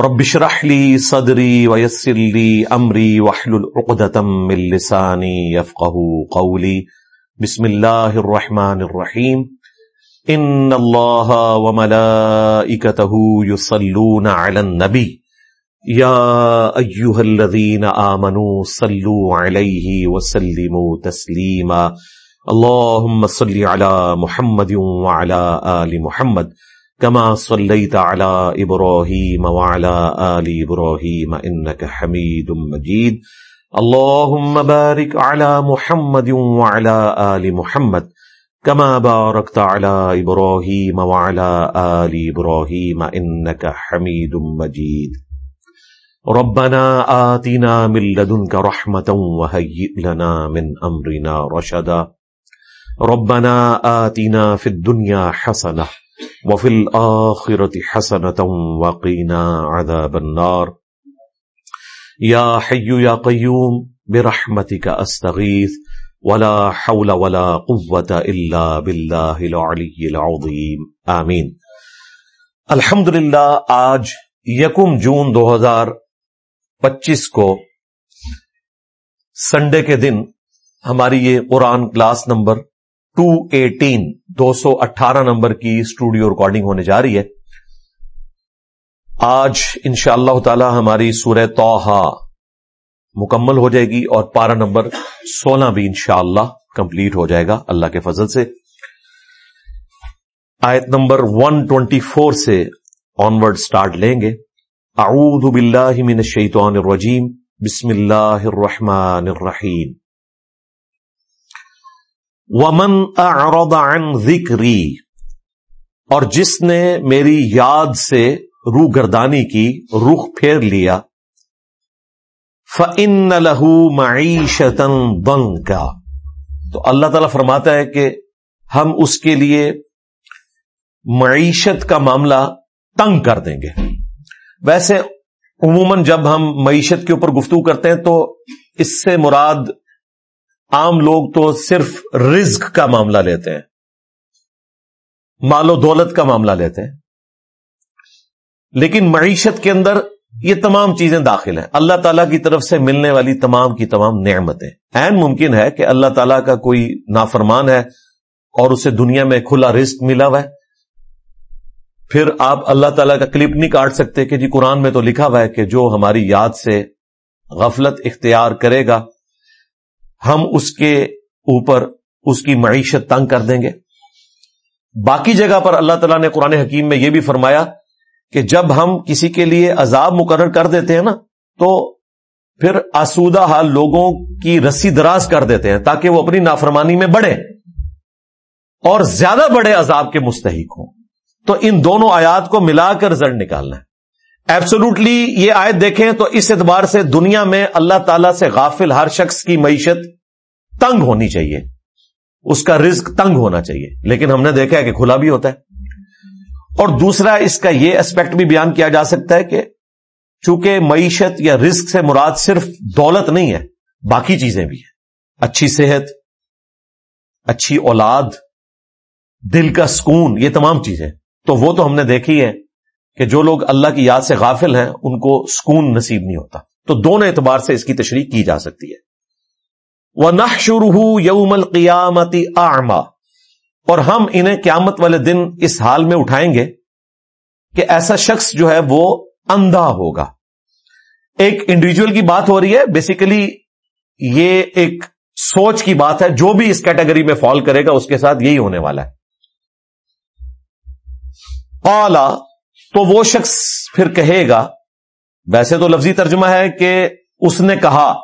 رب اشرح لي صدري ويسر لي امري واحلل عقدة من لساني يفقهوا قولي. بسم الله الرحمن الرحيم. ان الله وملائكته يصلون على النبي. يا ايها الذين امنوا صلوا عليه وسلموا تسليما. اللهم صل على محمد وعلى ال محمد. كما صليت على إبراهيم وعلى آل إبراهيم إنك حميد مجيد. اللهم بارك على محمد وعلى آل محمد كما باركت على إبراهيم وعلى آل إبراهيم إنك حميد مجيد. ربنا آتنا من لدنك رحمة وهيئ لنا من أمرنا رشدا. ربنا آتنا في الدنيا حسنة وفي الآخرة حسنة وقينا عذاب النار. يا حي يا قيوم، برحمتك أستغيث، ولا حول ولا قوة إلا بالله العلي العظيم. آمين. الحمدللہ، آج یکم جون دو ہزار پچیس کو سنڈے کے دن ہماری یہ قرآن کلاس نمبر ٹو ایٹین دو سو اٹھارہ نمبر کی اسٹوڈیو ریکارڈنگ ہونے جا رہی ہے۔ آج ان شاء اللہ تعالی ہماری سورہ توحا مکمل ہو جائے گی اور پارا نمبر سولہ بھی انشاءاللہ اللہ کمپلیٹ ہو جائے گا اللہ کے فضل سے۔ آیت نمبر ون ٹوینٹی فور سے آنورڈ سٹارٹ لیں گے۔ اعوذ باللہ من الشیطان الرجیم۔ بسم اللہ الرحمن الرحیم۔ ومن اعرض عن ذکری اور جس نے میری یاد سے روح گردانی کی، رخ پھیر لیا۔ فن لہو معیشت بنگ کا تو اللہ تعالی فرماتا ہے کہ ہم اس کے لیے معیشت کا معاملہ تنگ کر دیں گے۔ ویسے عموماً جب ہم معیشت کے اوپر گفتگو کرتے ہیں تو اس سے مراد عام لوگ تو صرف رزق کا معاملہ لیتے ہیں۔ مال و دولت کا معاملہ لیتے ہیں۔ لیکن معیشت کے اندر یہ تمام چیزیں داخل ہیں۔ اللہ تعالیٰ کی طرف سے ملنے والی تمام کی تمام نعمتیں۔ این ممکن ہے کہ اللہ تعالیٰ کا کوئی نافرمان ہے اور اسے دنیا میں کھلا رزق ملا ہوا ہے۔ پھر آپ اللہ تعالیٰ کا کلپ نہیں کاٹ سکتے کہ جی قرآن میں تو لکھا ہوا ہے کہ جو ہماری یاد سے غفلت اختیار کرے گا ہم اس کے اوپر اس کی معیشت تنگ کر دیں گے۔ باقی جگہ پر اللہ تعالیٰ نے قرآن حکیم میں یہ بھی فرمایا کہ جب ہم کسی کے لیے عذاب مقرر کر دیتے ہیں نا، تو پھر آسودہ حال لوگوں کی رسی دراز کر دیتے ہیں تاکہ وہ اپنی نافرمانی میں بڑھے اور زیادہ بڑے عذاب کے مستحق ہوں۔ تو ان دونوں آیات کو ملا کر رزلٹ نکالنا ہے۔ ایبسولوٹلی یہ آیت دیکھیں تو اس اعتبار سے دنیا میں اللہ تعالی سے غافل ہر شخص کی معیشت تنگ ہونی چاہیے۔ اس کا رزق تنگ ہونا چاہیے۔ لیکن ہم نے دیکھا ہے کہ کھلا بھی ہوتا ہے۔ اور دوسرا، اس کا یہ اسپیکٹ بھی بیان کیا جا سکتا ہے کہ چونکہ معیشت یا رزق سے مراد صرف دولت نہیں ہے، باقی چیزیں بھی ہیں۔ اچھی صحت، اچھی اولاد، دل کا سکون، یہ تمام چیزیں۔ تو وہ تو ہم نے دیکھی ہے۔ کہ جو لوگ اللہ کی یاد سے غافل ہیں، ان کو سکون نصیب نہیں ہوتا۔ تو دونوں اعتبار سے اس کی تشریح کی جا سکتی ہے۔ وہ نہ شروع یوم القیامتی آما اور ہم انہیں قیامت والے دن اس حال میں اٹھائیں گے کہ ایسا شخص جو ہے وہ اندھا ہوگا۔ ایک انڈیویجل کی بات ہو رہی ہے بیسیکلی یہ ایک سوچ کی بات ہے، جو بھی اس کیٹیگری میں فال کرے گا، اس کے ساتھ یہی ہونے والا ہے۔ اولا تو وہ شخص پھر کہے گا، ویسے تو لفظی ترجمہ ہے کہ اس نے کہا،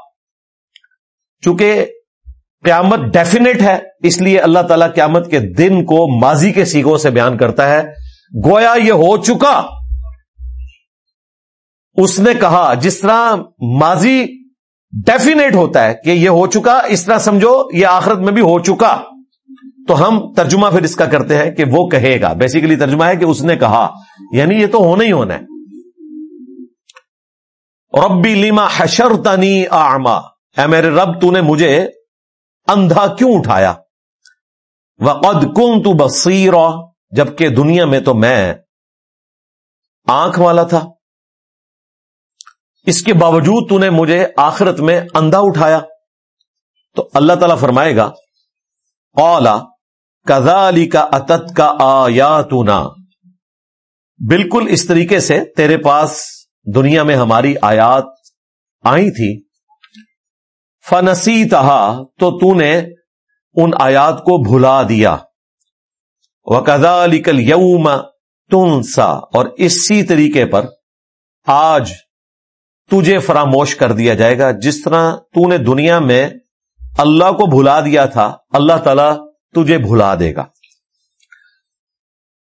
چونکہ قیامت ڈیفینیٹ ہے، اس لیے اللہ تعالیٰ قیامت کے دن کو ماضی کے سیگوں سے بیان کرتا ہے۔ گویا یہ ہو چکا۔ اس نے کہا، جس طرح ماضی ڈیفینیٹ ہوتا ہے کہ یہ ہو چکا، اس طرح سمجھو، یہ آخرت میں بھی ہو چکا۔ تو ہم ترجمہ پھر اس کا کرتے ہیں کہ وہ کہے گا۔ بیسیکلی ترجمہ ہے کہ اس نے کہا۔ یعنی یہ تو ہونا ہی ہونا ہے۔ ربی لیما حشر تنی آما اے میرے رب، تو نے مجھے اندھا کیوں اٹھایا؟ وقد کن تو بصیر جبکہ دنیا میں تو میں آنکھ والا تھا۔ اس کے باوجود تو نے مجھے آخرت میں اندھا اٹھایا۔ تو اللہ تعالی فرمائے گا اولا کزا علی کا اتت کا آیا بالکل اس طریقے سے تیرے پاس دنیا میں ہماری آیات آئی تھی۔ فنسی تو تو نے ان آیات کو بھلا دیا۔ وہ کزا علی کل یوم تنسا، اور اسی طریقے پر آج تجھے فراموش کر دیا جائے گا۔ جس طرح تو نے دنیا میں اللہ کو بھلا دیا تھا، اللہ تعالی تجھے بھلا دے گا۔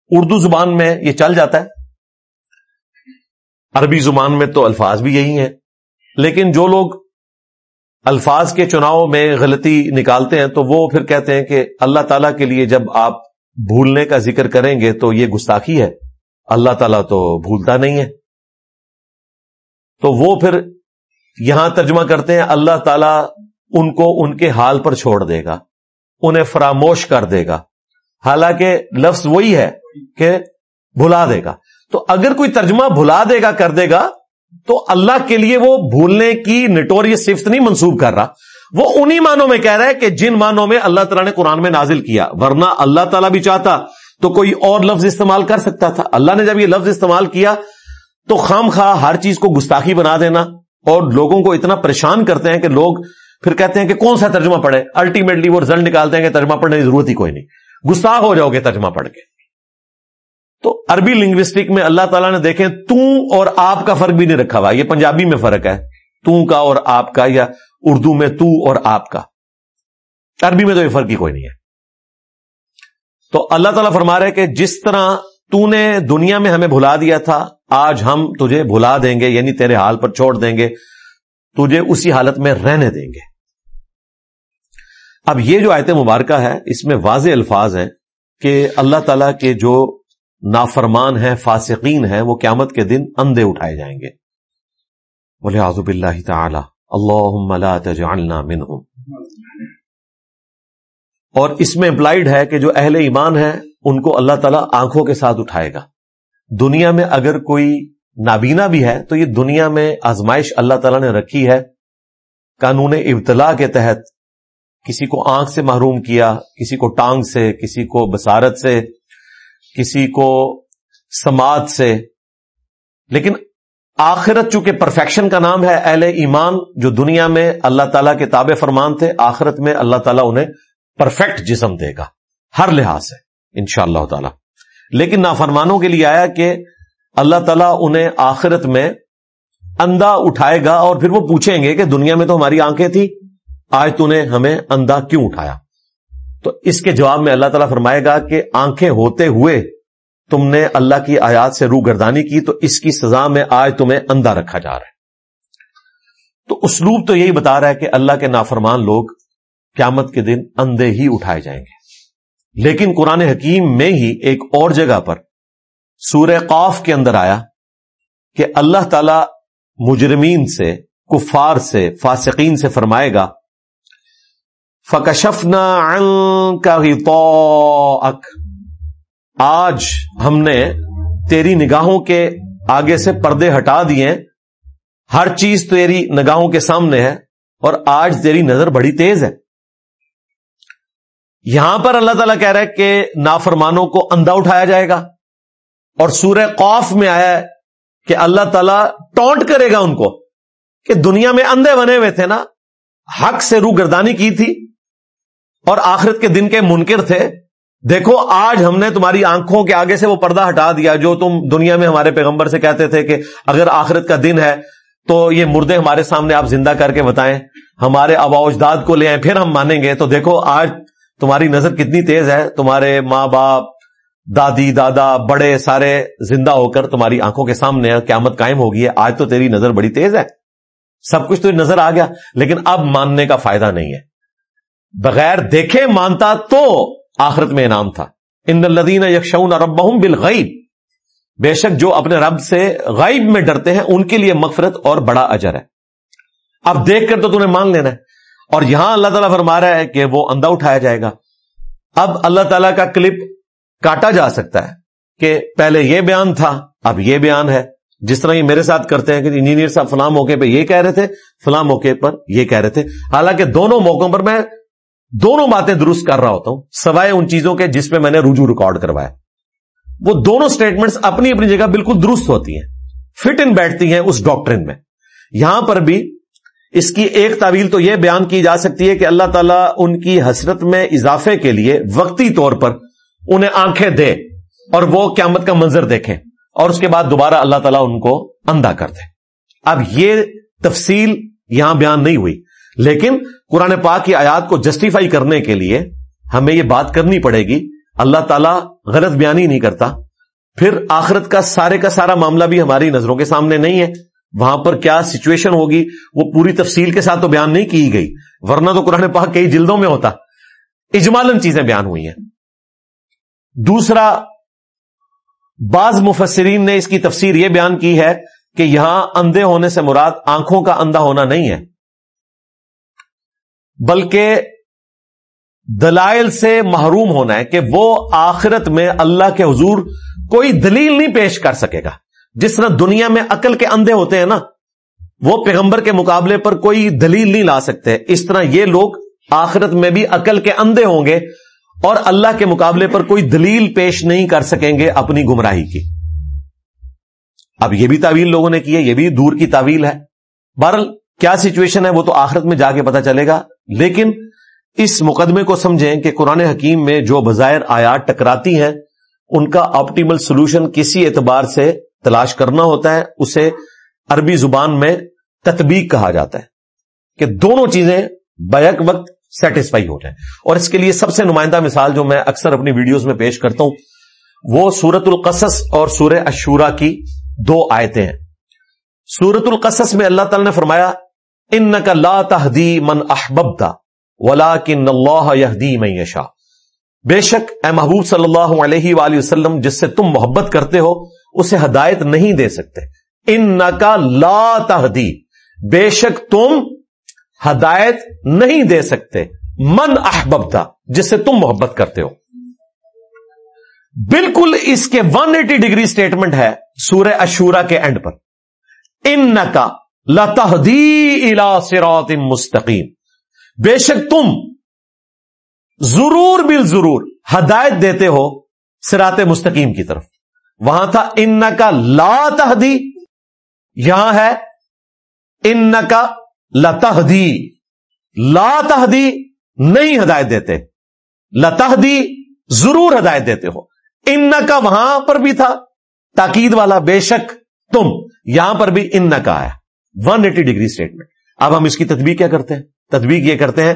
اردو زبان میں یہ چل جاتا ہے۔ عربی زبان میں تو الفاظ بھی یہی ہیں۔ لیکن جو لوگ الفاظ کے چناؤ میں غلطی نکالتے ہیں تو وہ پھر کہتے ہیں کہ اللہ تعالیٰ کے لیے جب آپ بھولنے کا ذکر کریں گے تو یہ گستاخی ہے۔ اللہ تعالیٰ تو بھولتا نہیں ہے۔ تو وہ پھر یہاں ترجمہ کرتے ہیں، اللہ تعالیٰ ان کو ان کے حال پر چھوڑ دے گا۔ انہیں فراموش کر دے گا۔ حالانکہ لفظ وہی ہے کہ بھلا دے گا۔ تو اگر کوئی ترجمہ بھلا دے گا، کر دے گا، تو اللہ کے لیے وہ بھولنے کی نٹوریس صفت نہیں منسوب کر رہا۔ وہ انہی مانوں میں کہہ رہا ہے کہ جن مانوں میں اللہ تعالیٰ نے قرآن میں نازل کیا۔ ورنہ اللہ تعالیٰ بھی چاہتا تو کوئی اور لفظ استعمال کر سکتا تھا۔ اللہ نے جب یہ لفظ استعمال کیا تو خام خواہ ہر چیز کو گستاخی بنا دینا اور لوگوں کو اتنا پریشان کرتے ہیں کہ لوگ پھر کہتے ہیں کہ کون سا ترجمہ پڑھے؟ الٹیمیٹلی وہ رزلٹ نکالتے ہیں کہ ترجمہ پڑھنے کی ضرورت ہی کوئی نہیں۔ گستاخ ہو جاؤ گے ترجمہ پڑھ کے۔ تو عربی لنگوسٹک میں اللہ تعالیٰ نے دیکھیں، تو اور آپ کا فرق بھی نہیں رکھا ہوا، یہ پنجابی میں فرق ہے۔ تو کا اور آپ کا یا اردو میں تو اور آپ کا۔ عربی میں تو یہ فرق ہی کوئی نہیں ہے۔ تو اللہ تعالیٰ فرما رہے کہ جس طرح تو نے دنیا میں ہمیں بھلا دیا تھا، آج ہم تجھے بھلا دیں گے یعنی تیرے حال پر چھوڑ دیں گے۔ تجھے اسی حالت میں رہنے دیں گے۔ اب یہ جو آیت مبارکہ ہے، اس میں واضح الفاظ ہیں کہ اللہ تعالی کے جو نافرمان ہیں، فاسقین ہیں، وہ قیامت کے دن اندھے اٹھائے جائیں گے۔ بولے آزب اللہ تعالی اللہ منہم۔ اور اس میں امپلائڈ ہے کہ جو اہل ایمان ہے ان کو اللہ تعالیٰ آنکھوں کے ساتھ اٹھائے گا۔ دنیا میں اگر کوئی نابینا بھی ہے، تو یہ دنیا میں آزمائش اللہ تعالیٰ نے رکھی ہے۔ قانون ابتلا کے تحت کسی کو آنکھ سے محروم کیا، کسی کو ٹانگ سے، کسی کو بسارت سے، کسی کو سماعت سے۔ لیکن آخرت چونکہ پرفیکشن کا نام ہے، اہل ایمان جو دنیا میں اللہ تعالیٰ کے تابع فرمان تھے، آخرت میں اللہ تعالیٰ انہیں پرفیکٹ جسم دے گا۔ ہر لحاظ سے ان شاء اللہ تعالی۔ لیکن نافرمانوں کے لیے آیا کہ اللہ تعالیٰ انہیں آخرت میں اندھا اٹھائے گا اور پھر وہ پوچھیں گے کہ دنیا میں تو ہماری آنکھیں تھی آج تو نے ہمیں اندھا کیوں اٹھایا؟ تو اس کے جواب میں اللہ تعالیٰ فرمائے گا کہ آنکھیں ہوتے ہوئے تم نے اللہ کی آیات سے روح گردانی کی، تو اس کی سزا میں آج تمہیں اندھا رکھا جا رہا ہے۔ تو اسلوب تو یہی بتا رہا ہے کہ اللہ کے نافرمان لوگ قیامت کے دن اندھے ہی اٹھائے جائیں گے۔ لیکن قرآن حکیم میں ہی ایک اور جگہ پر سورہ قاف کے اندر آیا کہ اللہ تعالی مجرمین سے، کفار سے، فاسقین سے فرمائے گا، فکشفنا کا آج ہم نے تیری نگاہوں کے آگے سے پردے ہٹا دیے ہر چیز تیری نگاہوں کے سامنے ہے اور آج تیری نظر بڑی تیز ہے۔ یہاں پر اللہ تعالیٰ کہہ رہا ہے کہ نافرمانوں کو اندھا اٹھایا جائے گا۔ اور سورہ قوف میں آیا ہے کہ اللہ تعالی ٹونٹ کرے گا ان کو کہ دنیا میں اندھے بنے ہوئے تھے نا، حق سے روح گردانی کی تھی اور آخرت کے دن کے منکر تھے۔ دیکھو، آج ہم نے تمہاری آنکھوں کے آگے سے وہ پردہ ہٹا دیا جو تم دنیا میں ہمارے پیغمبر سے کہتے تھے کہ اگر آخرت کا دن ہے تو یہ مردے ہمارے سامنے آپ زندہ کر کے بتائیں۔ ہمارے آبا اجداد کو لے آئیں، پھر ہم مانیں گے۔ تو دیکھو، آج تمہاری نظر کتنی تیز ہے، تمہارے ماں باپ دادی، دادا، بڑے، سارے زندہ ہو کر تمہاری آنکھوں کے سامنے قیامت قائم ہوگی ہے۔ آج تو تیری نظر بڑی تیز ہے۔ سب کچھ تو نظر آ گیا، لیکن اب ماننے کا فائدہ نہیں ہے۔ بغیر دیکھے مانتا تو آخرت میں انعام تھا۔ ان الدین یکشون ربہم بالغیب۔ بے شک جو اپنے رب سے غیب میں ڈرتے ہیں، ان کے لیے مغفرت اور بڑا اجر ہے۔ اب دیکھ کر تو تمہیں مان لینا ہے۔ اور یہاں اللہ تعالیٰ فرما رہا ہے کہ وہ اندھا اٹھایا جائے گا۔ اب اللہ تعالیٰ کا کلپ کاٹا جا سکتا ہے کہ پہلے یہ بیان تھا، اب یہ بیان ہے۔ جس طرح یہ میرے ساتھ کرتے ہیں کہ انجینئر صاحب فلاں موقع پہ یہ کہہ رہے تھے، فلاں موقع پر یہ کہہ رہے تھے۔ حالانکہ دونوں موقعوں پر میں دونوں باتیں درست کر رہا ہوتا ہوں، سوائے ان چیزوں کے جس پہ میں نے رجوع ریکارڈ کروایا۔ وہ دونوں سٹیٹمنٹس اپنی اپنی جگہ بالکل درست ہوتی ہیں فٹ ان بیٹھتی ہیں اس ڈاکٹرن میں۔ یہاں پر بھی اس کی ایک تعویل تو یہ بیان کی جا سکتی ہے کہ اللہ تعالیٰ ان کی حسرت میں اضافے کے لیے وقتی طور پر انہیں آنکھیں دے اور وہ قیامت کا منظر دیکھیں اور اس کے بعد دوبارہ اللہ تعالیٰ ان کو اندھا کر دے۔ اب یہ تفصیل یہاں بیان نہیں ہوئی، لیکن قرآن پاک کی آیات کو جسٹیفائی کرنے کے لیے ہمیں یہ بات کرنی پڑے گی، اللہ تعالیٰ غلط بیان ہی نہیں کرتا، پھر آخرت کا سارے کا سارا معاملہ بھی ہماری نظروں کے سامنے نہیں ہے۔ وہاں پر کیا سچویشن ہوگی، وہ پوری تفصیل کے ساتھ تو بیان نہیں کی گئی، ورنہ تو قرآن پاک کئی جلدوں میں ہوتا۔ اجمالن چیزیں بیان ہوئی ہیں۔ دوسرا، بعض مفسرین نے اس کی تفسیر یہ بیان کی ہے کہ یہاں اندھے ہونے سے مراد آنکھوں کا اندھا ہونا نہیں ہے، بلکہ دلائل سے محروم ہونا ہے کہ وہ آخرت میں اللہ کے حضور کوئی دلیل نہیں پیش کر سکے گا۔ جس طرح دنیا میں عقل کے اندھے ہوتے ہیں نا، وہ پیغمبر کے مقابلے پر کوئی دلیل نہیں لا سکتے۔ اس طرح یہ لوگ آخرت میں بھی عقل کے اندھے ہوں گے۔ اور اللہ کے مقابلے پر کوئی دلیل پیش نہیں کر سکیں گے اپنی گمراہی کی۔ اب یہ بھی تعویل لوگوں نے کی ہے، یہ بھی دور کی تعویل ہے۔ بہرحال، کیا سچویشن ہے وہ تو آخرت میں جا کے پتا چلے گا۔ لیکن اس مقدمے کو سمجھیں کہ قرآن حکیم میں جو بظاہر آیات ٹکراتی ہیں، ان کا آپٹیمل سولوشن کسی اعتبار سے تلاش کرنا ہوتا ہے، اسے عربی زبان میں تطبیق کہا جاتا ہے۔ کہ دونوں چیزیں بیک وقت سیٹسفائی ہو جائیں۔ اور اس کے لیے سب سے نمائندہ مثال جو میں اکثر اپنی ویڈیوز میں پیش کرتا ہوں، وہ سورت القصص اور سورہ اشورا کی دو آیتیں ہیں۔ سورت القصص میں اللہ تعالی نے فرمایا ان کا لا تحدی من احببتا ولا کن اللہ یہدی میں یشا بے شک، اے محبوب صلی اللہ علیہ وآلہ وسلم، جس سے تم محبت کرتے ہو، اسے ہدایت نہیں دے سکتے۔ ان کا لا تحدی بے شک تم ہدایت نہیں دے سکتے۔ من احبب تھا جس سے تم محبت کرتے ہو۔ بالکل اس کے ون ایٹی ڈگری اسٹیٹمنٹ ہے سورہ اشورا کے اینڈ پر۔ ان کا لتحدی الا سرات مستقیم۔ بے شک تم ضرور بل ضرور ہدایت دیتے ہو سرات مستقیم کی طرف۔ وہاں تھا ان کا لا تحدی یہاں ہے ان کا لتحدی لا تحدی نہیں ہدایت دیتے۔ لتحدی ضرور ہدایت دیتے ہو۔ ان کا وہاں پر بھی تھا۔ تاکید والا بے شک تم یہاں پر بھی ان کا آیا ون ایٹی ڈگری اسٹیٹمنٹ اب ہم اس کی تدبیق کیا کرتے ہیں؟ تدبیق یہ کرتے ہیں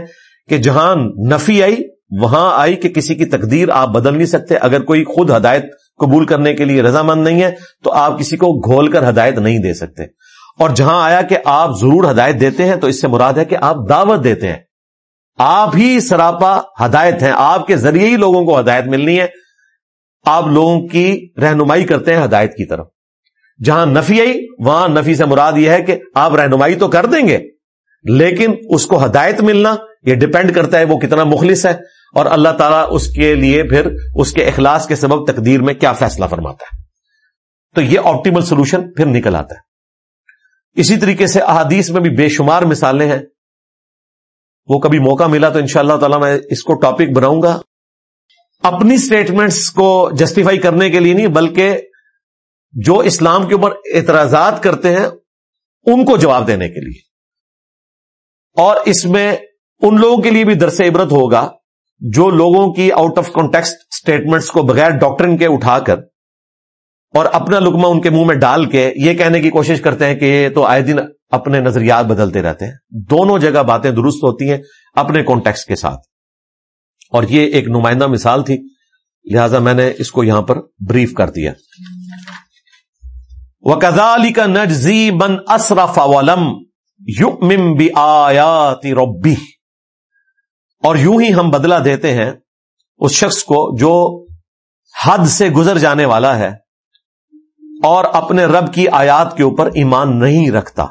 کہ جہاں نفی آئی، وہاں آئی کہ کسی کی تقدیر آپ بدل نہیں سکتے۔ اگر کوئی خود ہدایت قبول کرنے کے لیے رضامند نہیں ہے، تو آپ کسی کو گھول کر ہدایت نہیں دے سکتے۔ اور جہاں آیا کہ آپ ضرور ہدایت دیتے ہیں تو اس سے مراد ہے کہ آپ دعوت دیتے ہیں۔ آپ ہی سراپا ہدایت ہیں، آپ کے ذریعے ہی لوگوں کو ہدایت ملنی ہے۔ آپ لوگوں کی رہنمائی کرتے ہیں ہدایت کی طرف۔ جہاں نفی آئی، وہاں نفی سے مراد یہ ہے کہ آپ رہنمائی تو کر دیں گے، لیکن اس کو ہدایت ملنا، یہ ڈپینڈ کرتا ہے وہ کتنا مخلص ہے۔ اور اللہ تعالیٰ اس کے لیے پھر اس کے اخلاص کے سبب تقدیر میں کیا فیصلہ فرماتا ہے۔ تو یہ آپٹیمل سولوشن پھر نکل آتا ہے۔ اسی طریقے سے احادیث میں بھی بے شمار مثالیں ہیں۔ وہ کبھی موقع ملا تو ان شاء اللہ تعالی میں اس کو ٹاپک بناؤں گا۔ اپنی اسٹیٹمنٹس کو جسٹیفائی کرنے کے لیے نہیں، بلکہ جو اسلام کے اوپر اعتراضات کرتے ہیں، ان کو جواب دینے کے لیے۔ اور اس میں ان لوگوں کے لیے بھی درس عبرت ہوگا، جو لوگوں کی آؤٹ آف کانٹیکسٹ اسٹیٹمنٹس کو بغیر ڈاکٹرن کے اٹھا کر اور اپنا لکما ان کے منہ میں ڈال کے یہ کہنے کی کوشش کرتے ہیں کہ یہ تو آئے دن اپنے نظریات بدلتے رہتے ہیں۔ دونوں جگہ باتیں درست ہوتی ہیں اپنے کانٹیکس کے ساتھ۔ اور یہ ایک نمائندہ مثال تھی، لہذا میں نے اس کو یہاں پر بریف کر دیا۔ وہ کزالی کا نجزی بن اصرف ولم یو بھی آیاتی ربی اور یوں ہی ہم بدلا دیتے ہیں اس شخص کو جو حد سے گزر جانے والا ہے۔ اور اپنے رب کی آیات کے اوپر ایمان نہیں رکھتا۔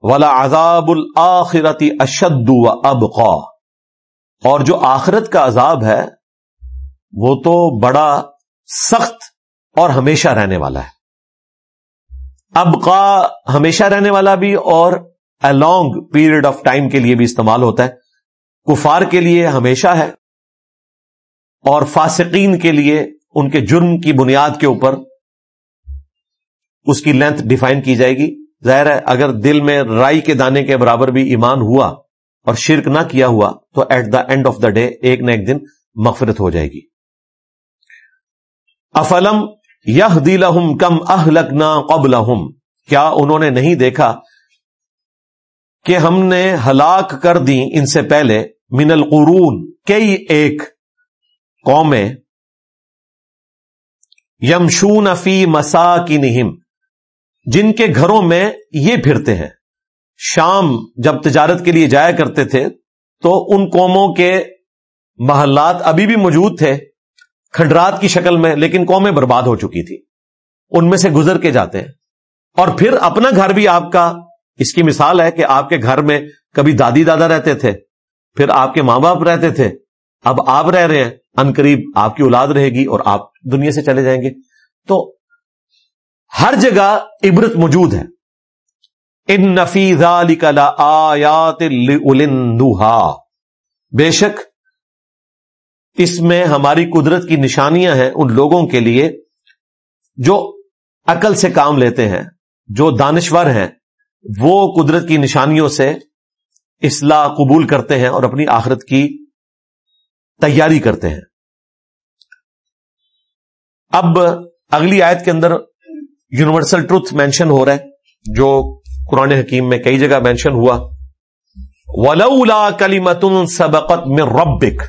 ولا عذاب الآخرتی اشد و ابقا اور جو آخرت کا عذاب ہے، وہ تو بڑا سخت اور ہمیشہ رہنے والا ہے۔ ابقا ہمیشہ رہنے والا بھی اور لانگ پیریڈ آف ٹائم کے لیے بھی استعمال ہوتا ہے۔ کفار کے لیے ہمیشہ ہے۔ اور فاسقین کے لیے ان کے جرم کی بنیاد کے اوپر اس کی لینتھ ڈیفائن کی جائے گی۔ ظاہر ہے، اگر دل میں رائی کے دانے کے برابر بھی ایمان ہوا اور شرک نہ کیا ہوا، تو at the end of the day ایک نہ ایک دن مغفرت ہو جائے گی۔ افلم یہ دل کم اہ لکنا قبل کیا انہوں نے نہیں دیکھا کہ ہم نے ہلاک کر دی ان سے پہلے من القرون، کئی ایک قومیں۔ یمشون فی مسا کی نہم جن کے گھروں میں یہ پھرتے ہیں۔ شام جب تجارت کے لیے جایا کرتے تھے، تو ان قوموں کے محلات ابھی بھی موجود تھے، کھنڈرات کی شکل میں، لیکن قومیں برباد ہو چکی تھی ان میں سے گزر کے جاتے ہیں۔ اور پھر اپنا گھر بھی آپ کا، اس کی مثال ہے کہ آپ کے گھر میں کبھی دادی دادا رہتے تھے، پھر آپ کے ماں باپ رہتے تھے۔ اب آپ رہ رہے ہیں، ان قریب آپ کی اولاد رہے گی اور آپ دنیا سے چلے جائیں گے۔ تو ہر جگہ عبرت موجود ہے۔ ان نفیز آیات بے شک، اس میں ہماری قدرت کی نشانیاں ہیں ان لوگوں کے لیے جو عقل سے کام لیتے ہیں، جو دانشور ہیں۔ وہ قدرت کی نشانیوں سے اصلاح قبول کرتے ہیں اور اپنی آخرت کی تیاری کرتے ہیں۔ اب اگلی آیت کے اندر یونیورسل ٹروتھ مینشن ہو رہا ہے، جو قرآن حکیم میں کئی جگہ مینشن ہوا۔ ولولا کلی متن سبقت میں ربک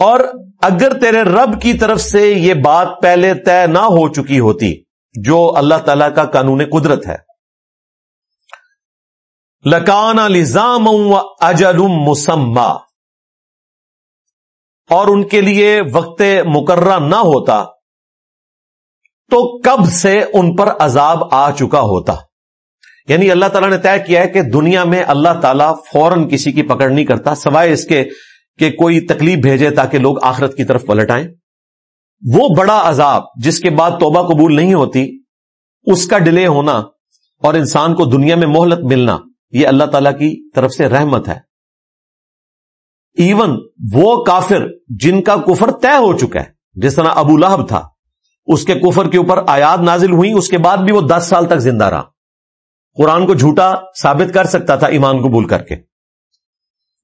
اور اگر تیرے رب کی طرف سے یہ بات پہلے طے نہ ہو چکی ہوتی، جو اللہ تعالی کا قانون قدرت ہے۔ لکان لزام اجل مسما اور ان کے لیے وقت مقررہ نہ ہوتا تو کب سے ان پر عذاب آ چکا ہوتا؟ یعنی اللہ تعالیٰ نے طے کیا ہے کہ دنیا میں اللہ تعالیٰ فوراً کسی کی پکڑ نہیں کرتا، سوائے اس کے کہ کوئی تکلیف بھیجے تاکہ لوگ آخرت کی طرف پلٹ آئیں وہ بڑا عذاب جس کے بعد توبہ قبول نہیں ہوتی، اس کا ڈیلے ہونا اور انسان کو دنیا میں مہلت ملنا، یہ اللہ تعالی کی طرف سے رحمت ہے۔ ایون وہ کافر جن کا کفر طے ہو چکا ہے، جس طرح ابو لہب تھا اس کے کفر کے اوپر آیات نازل ہوئی اس کے بعد بھی وہ دس سال تک زندہ رہا۔ قرآن کو جھوٹا ثابت کر سکتا تھا ایمان قبول کر کے۔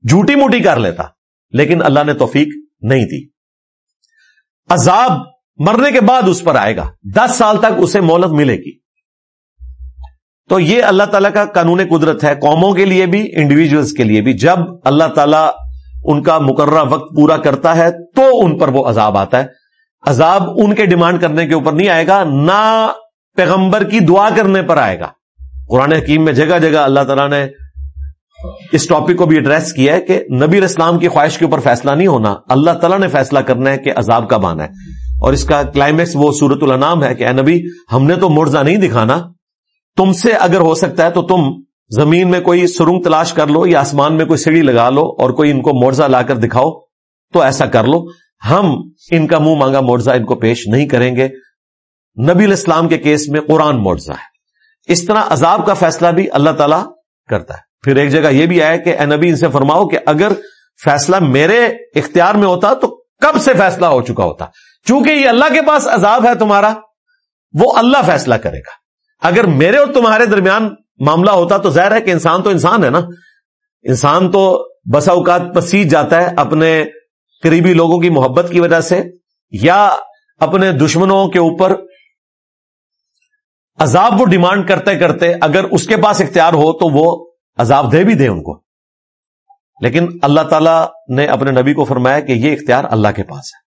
جھوٹی موٹی کر لیتا، لیکن اللہ نے توفیق نہیں دی۔ عذاب مرنے کے بعد اس پر آئے گا۔ دس سال تک اسے مولت ملے گی۔ تو یہ اللہ تعالیٰ کا قانون قدرت ہے، قوموں کے لیے بھی انڈیویجلس کے لیے بھی۔ جب اللہ تعالیٰ ان کا مقررہ وقت پورا کرتا ہے، تو ان پر وہ عذاب آتا ہے۔ عذاب ان کے ڈیمانڈ کرنے کے اوپر نہیں آئے گا، نہ پیغمبر کی دعا کرنے پر آئے گا۔ قرآن حکیم میں جگہ جگہ اللہ تعالیٰ نے اس ٹاپک کو بھی ایڈریس کیا ہے کہ نبی اسلام کی خواہش کے اوپر فیصلہ نہیں ہونا، اللہ تعالیٰ نے فیصلہ کرنا ہے کہ عذاب کب آنا ہے۔ اور اس کا کلائمیکس وہ سورت الانام ہے کہ اے نبی، ہم نے تو مرزا نہیں دکھانا۔ تم سے اگر ہو سکتا ہے تو تم زمین میں کوئی سرنگ تلاش کر لو یا آسمان میں کوئی سیڑھی لگا لو اور کوئی ان کو مورزا لا کر دکھاؤ، تو ایسا کر لو۔ ہم ان کا منہ مانگا مورزا ان کو پیش نہیں کریں گے۔ نبی الاسلام کے کیس میں قرآن مورزا ہے۔ اس طرح عذاب کا فیصلہ بھی اللہ تعالی کرتا ہے۔ پھر ایک جگہ یہ بھی آیا کہ اے نبی ان سے فرماؤ کہ اگر فیصلہ میرے اختیار میں ہوتا تو کب سے فیصلہ ہو چکا ہوتا؟ چونکہ یہ اللہ کے پاس عذاب ہے تمہارا، وہ اللہ فیصلہ کرے گا۔ اگر میرے اور تمہارے درمیان معاملہ ہوتا تو ظاہر ہے کہ انسان تو انسان ہے نا۔ انسان تو بسا اوقات پسیج جاتا ہے اپنے قریبی لوگوں کی محبت کی وجہ سے یا اپنے دشمنوں کے اوپر عذاب وہ ڈیمانڈ کرتے کرتے اگر اس کے پاس اختیار ہو تو وہ عذاب دے بھی دے ان کو۔ لیکن اللہ تعالی نے اپنے نبی کو فرمایا کہ یہ اختیار اللہ کے پاس ہے۔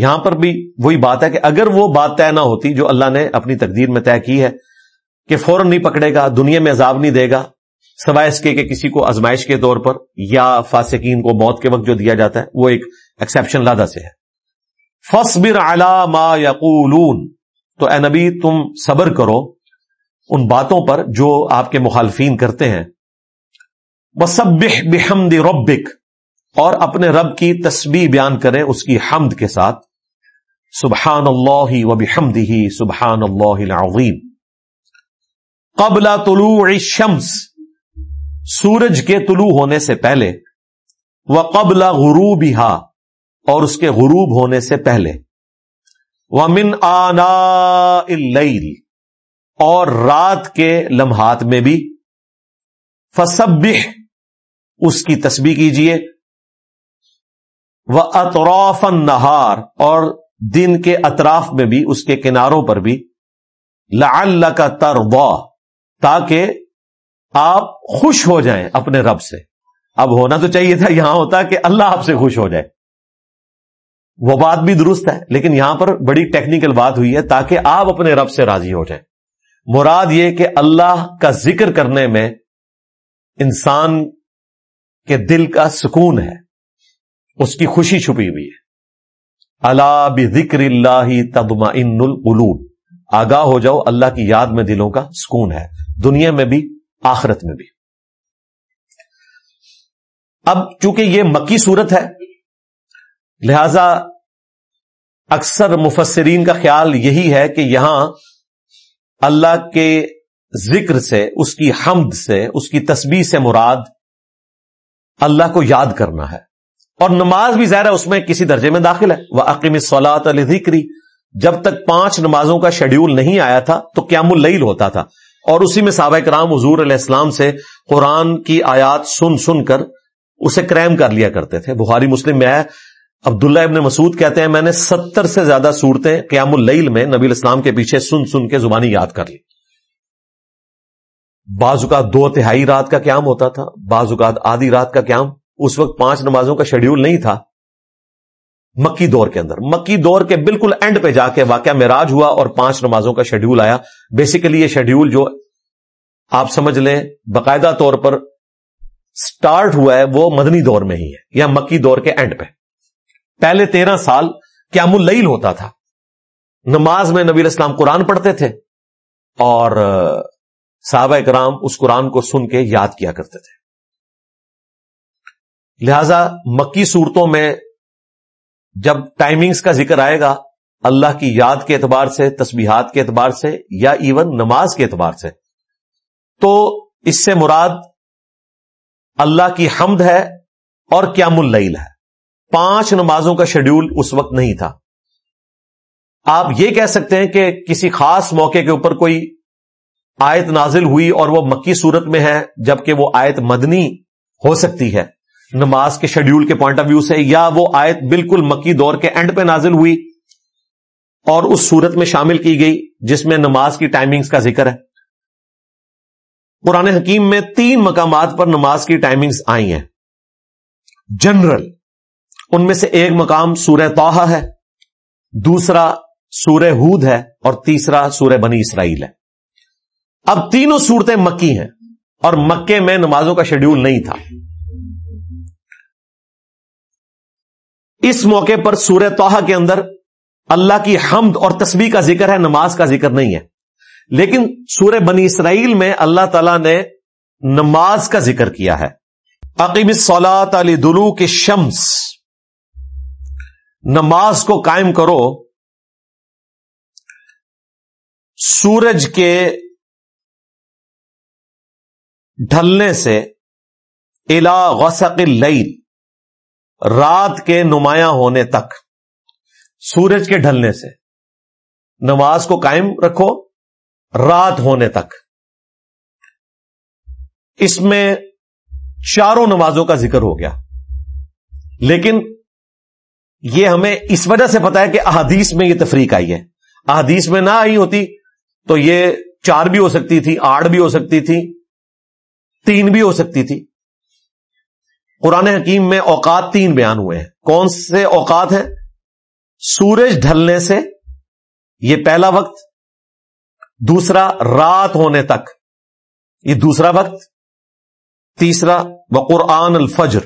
یہاں پر بھی وہی بات ہے کہ اگر وہ بات طے نہ ہوتی جو اللہ نے اپنی تقدیر میں طے کی ہے کہ فوراً نہیں پکڑے گا، دنیا میں عذاب نہیں دے گا، سوائے اس کے کہ کسی کو ازمائش کے طور پر یا فاسقین کو موت کے وقت جو دیا جاتا ہے، وہ ایک ایکسپشن لادہ سے ہے فصبر ما یقولون تو اے نبی، تم صبر کرو ان باتوں پر جو آپ کے مخالفین کرتے ہیں. وہ سب بحمد ربک. اور اپنے رب کی تسبیح بیان کریں اس کی حمد کے ساتھ. سبحان اللہ و بحمد سبحان اللہ العظیم. قبل طلوع الشمس، سورج کے طلوع ہونے سے پہلے. وہ قبل غروب اور اس کے غروب ہونے سے پہلے. وہ من آنا اور رات کے لمحات میں بھی. فسبح اس کی تسبیح کیجیے وہ اطراف نہار اور دن کے اطراف میں بھی، اس کے کناروں پر بھی. لعل کا تروا تاکہ آپ خوش ہو جائیں اپنے رب سے. اب ہونا تو چاہیے تھا، یہاں ہوتا کہ اللہ آپ سے خوش ہو جائے. وہ بات بھی درست ہے، لیکن یہاں پر بڑی ٹیکنیکل بات ہوئی ہے تاکہ آپ اپنے رب سے راضی ہو جائیں۔ مراد یہ کہ اللہ کا ذکر کرنے میں انسان کے دل کا سکون ہے، اس کی خوشی چھپی ہوئی ہے۔ اللہ بکر اللہ تبما ان القلوب۔ آگاہ ہو جاؤ، اللہ کی یاد میں دلوں کا سکون ہے، دنیا میں بھی، آخرت میں بھی۔ اب چونکہ یہ مکی صورت ہے، لہذا اکثر مفسرین کا خیال یہی ہے کہ یہاں اللہ کے ذکر سے، اس کی حمد سے، اس کی تسبیح سے مراد اللہ کو یاد کرنا ہے۔ اور نماز بھی ظاہر ہے، اس میں کسی درجے میں داخل ہے۔ وہ عقیم سولاد علی ذکری جب تک پانچ نمازوں کا شیڈیول نہیں آیا تھا، تو قیام اللیل ہوتا تھا۔ اور اسی میں صحابہ کرام حضور علیہ السلام سے قرآن کی آیات سن سن کر اسے کریم کر لیا کرتے تھے۔ بخاری مسلم میں ہے عبداللہ ابن مسعود کہتے ہیں، میں نے ستر سے زیادہ صورتیں قیام اللیل میں نبی الاسلام کے پیچھے سن سن کے زبانی یاد کر لی۔ بعض اوقات دو تہائی رات کا قیام ہوتا تھا، بعض اوقات آدھی رات کا قیام، اس وقت پانچ نمازوں کا شیڈیول نہیں تھا۔ مکی دور کے اندر، مکی دور کے بالکل اینڈ پہ جا کے واقعہ میراج ہوا اور پانچ نمازوں کا شیڈیول آیا۔ بیسیکلی یہ شیڈیول جو آپ سمجھ لیں، باقاعدہ طور پر سٹارٹ ہوا ہے، وہ مدنی دور میں ہی ہے، یا مکی دور کے اینڈ پہ۔ پہلے تیرہ سال قیام اللیل ہوتا تھا۔ نماز میں نبی اسلام قرآن پڑھتے تھے اور صحابہ کرام اس قرآن کو سن کے یاد کیا کرتے تھے۔ لہذا مکی صورتوں میں جب ٹائمنگز کا ذکر آئے گا، اللہ کی یاد کے اعتبار سے، تسبیحات کے اعتبار سے یا ایون نماز کے اعتبار سے، تو اس سے مراد اللہ کی حمد ہے اور قیام اللیل ہے۔ پانچ نمازوں کا شیڈیول اس وقت نہیں تھا۔ آپ یہ کہہ سکتے ہیں کہ کسی خاص موقع کے اوپر کوئی آیت نازل ہوئی اور وہ مکی صورت میں ہے، جبکہ وہ آیت مدنی ہو سکتی ہے۔ نماز کے شیڈیول کے پوائنٹ آف ویو سے یا وہ آیت بالکل مکی دور کے اینڈ پہ نازل ہوئی اور اس صورت میں شامل کی گئی، جس میں نماز کی ٹائمنگز کا ذکر ہے۔ قرآن حکیم میں تین مقامات پر نماز کی ٹائمنگز آئی ہیں۔ جنرل ان میں سے ایک مقام سورہ توحا ہے، دوسرا سورہ ہود ہے اور تیسرا سورہ بنی اسرائیل ہے۔ اب تینوں صورتیں مکی ہیں اور مکے میں نمازوں کا شیڈیول نہیں تھا۔ اس موقع پر سورہ توحا کے اندر اللہ کی حمد اور تسبیح کا ذکر ہے، نماز کا ذکر نہیں ہے۔ لیکن سورہ بنی اسرائیل میں اللہ تعالی نے نماز کا ذکر کیا ہے۔ عقیب سولاد علی دلو کے شمس نماز کو قائم کرو، سورج کے ڈھلنے سے الا غسق اللیل رات کے نمایاں ہونے تک، سورج کے ڈھلنے سے۔ نماز کو قائم رکھو، رات ہونے تک۔ اس میں چاروں نمازوں کا ذکر ہو گیا۔ لیکن یہ ہمیں اس وجہ سے پتا ہے کہ احادیث میں یہ تفریق آئی ہے۔ احادیث میں نہ آئی ہوتی تو یہ چار بھی ہو سکتی تھی، آٹھ بھی ہو سکتی تھی، تین بھی ہو سکتی تھی۔ قرآن حکیم میں اوقات تین بیان ہوئے ہیں۔ کون سے اوقات ہیں؟ سورج ڈھلنے سے یہ پہلا وقت، دوسرا رات ہونے تک۔ یہ دوسرا وقت، تیسرا وہ قرآن الفجر۔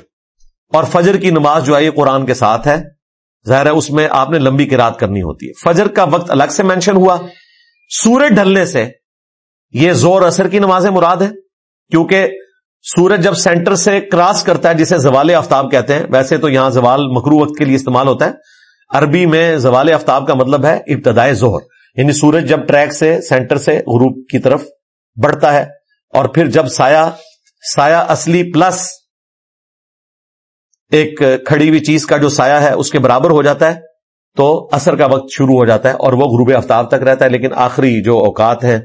اور فجر کی نماز جو ہے یہ قرآن کے ساتھ ہے۔ ظاہر ہے اس میں آپ نے لمبی کرات کرنی ہوتی ہے۔ فجر کا وقت الگ سے مینشن ہوا۔ سورج ڈھلنے سے یہ زور اثر کی نمازیں مراد ہے، کیونکہ سورج جب سینٹر سے کراس کرتا ہے، جسے زوال آفتاب کہتے ہیں، ویسے تو یہاں زوال مکرو وقت کے لیے استعمال ہوتا ہے۔ عربی میں زوال آفتاب کا مطلب ہے ابتدائے زہر۔ یعنی سورج جب ٹریک سے سینٹر سے غروب کی طرف بڑھتا ہے اور پھر جب سایہ سایہ اصلی پلس ایک کھڑی ہوئی چیز کا جو سایہ ہے، اس کے برابر ہو جاتا ہے، تو اثر کا وقت شروع ہو جاتا ہے اور وہ غروب آفتاب تک رہتا ہے، لیکن آخری جو اوقات ہیں،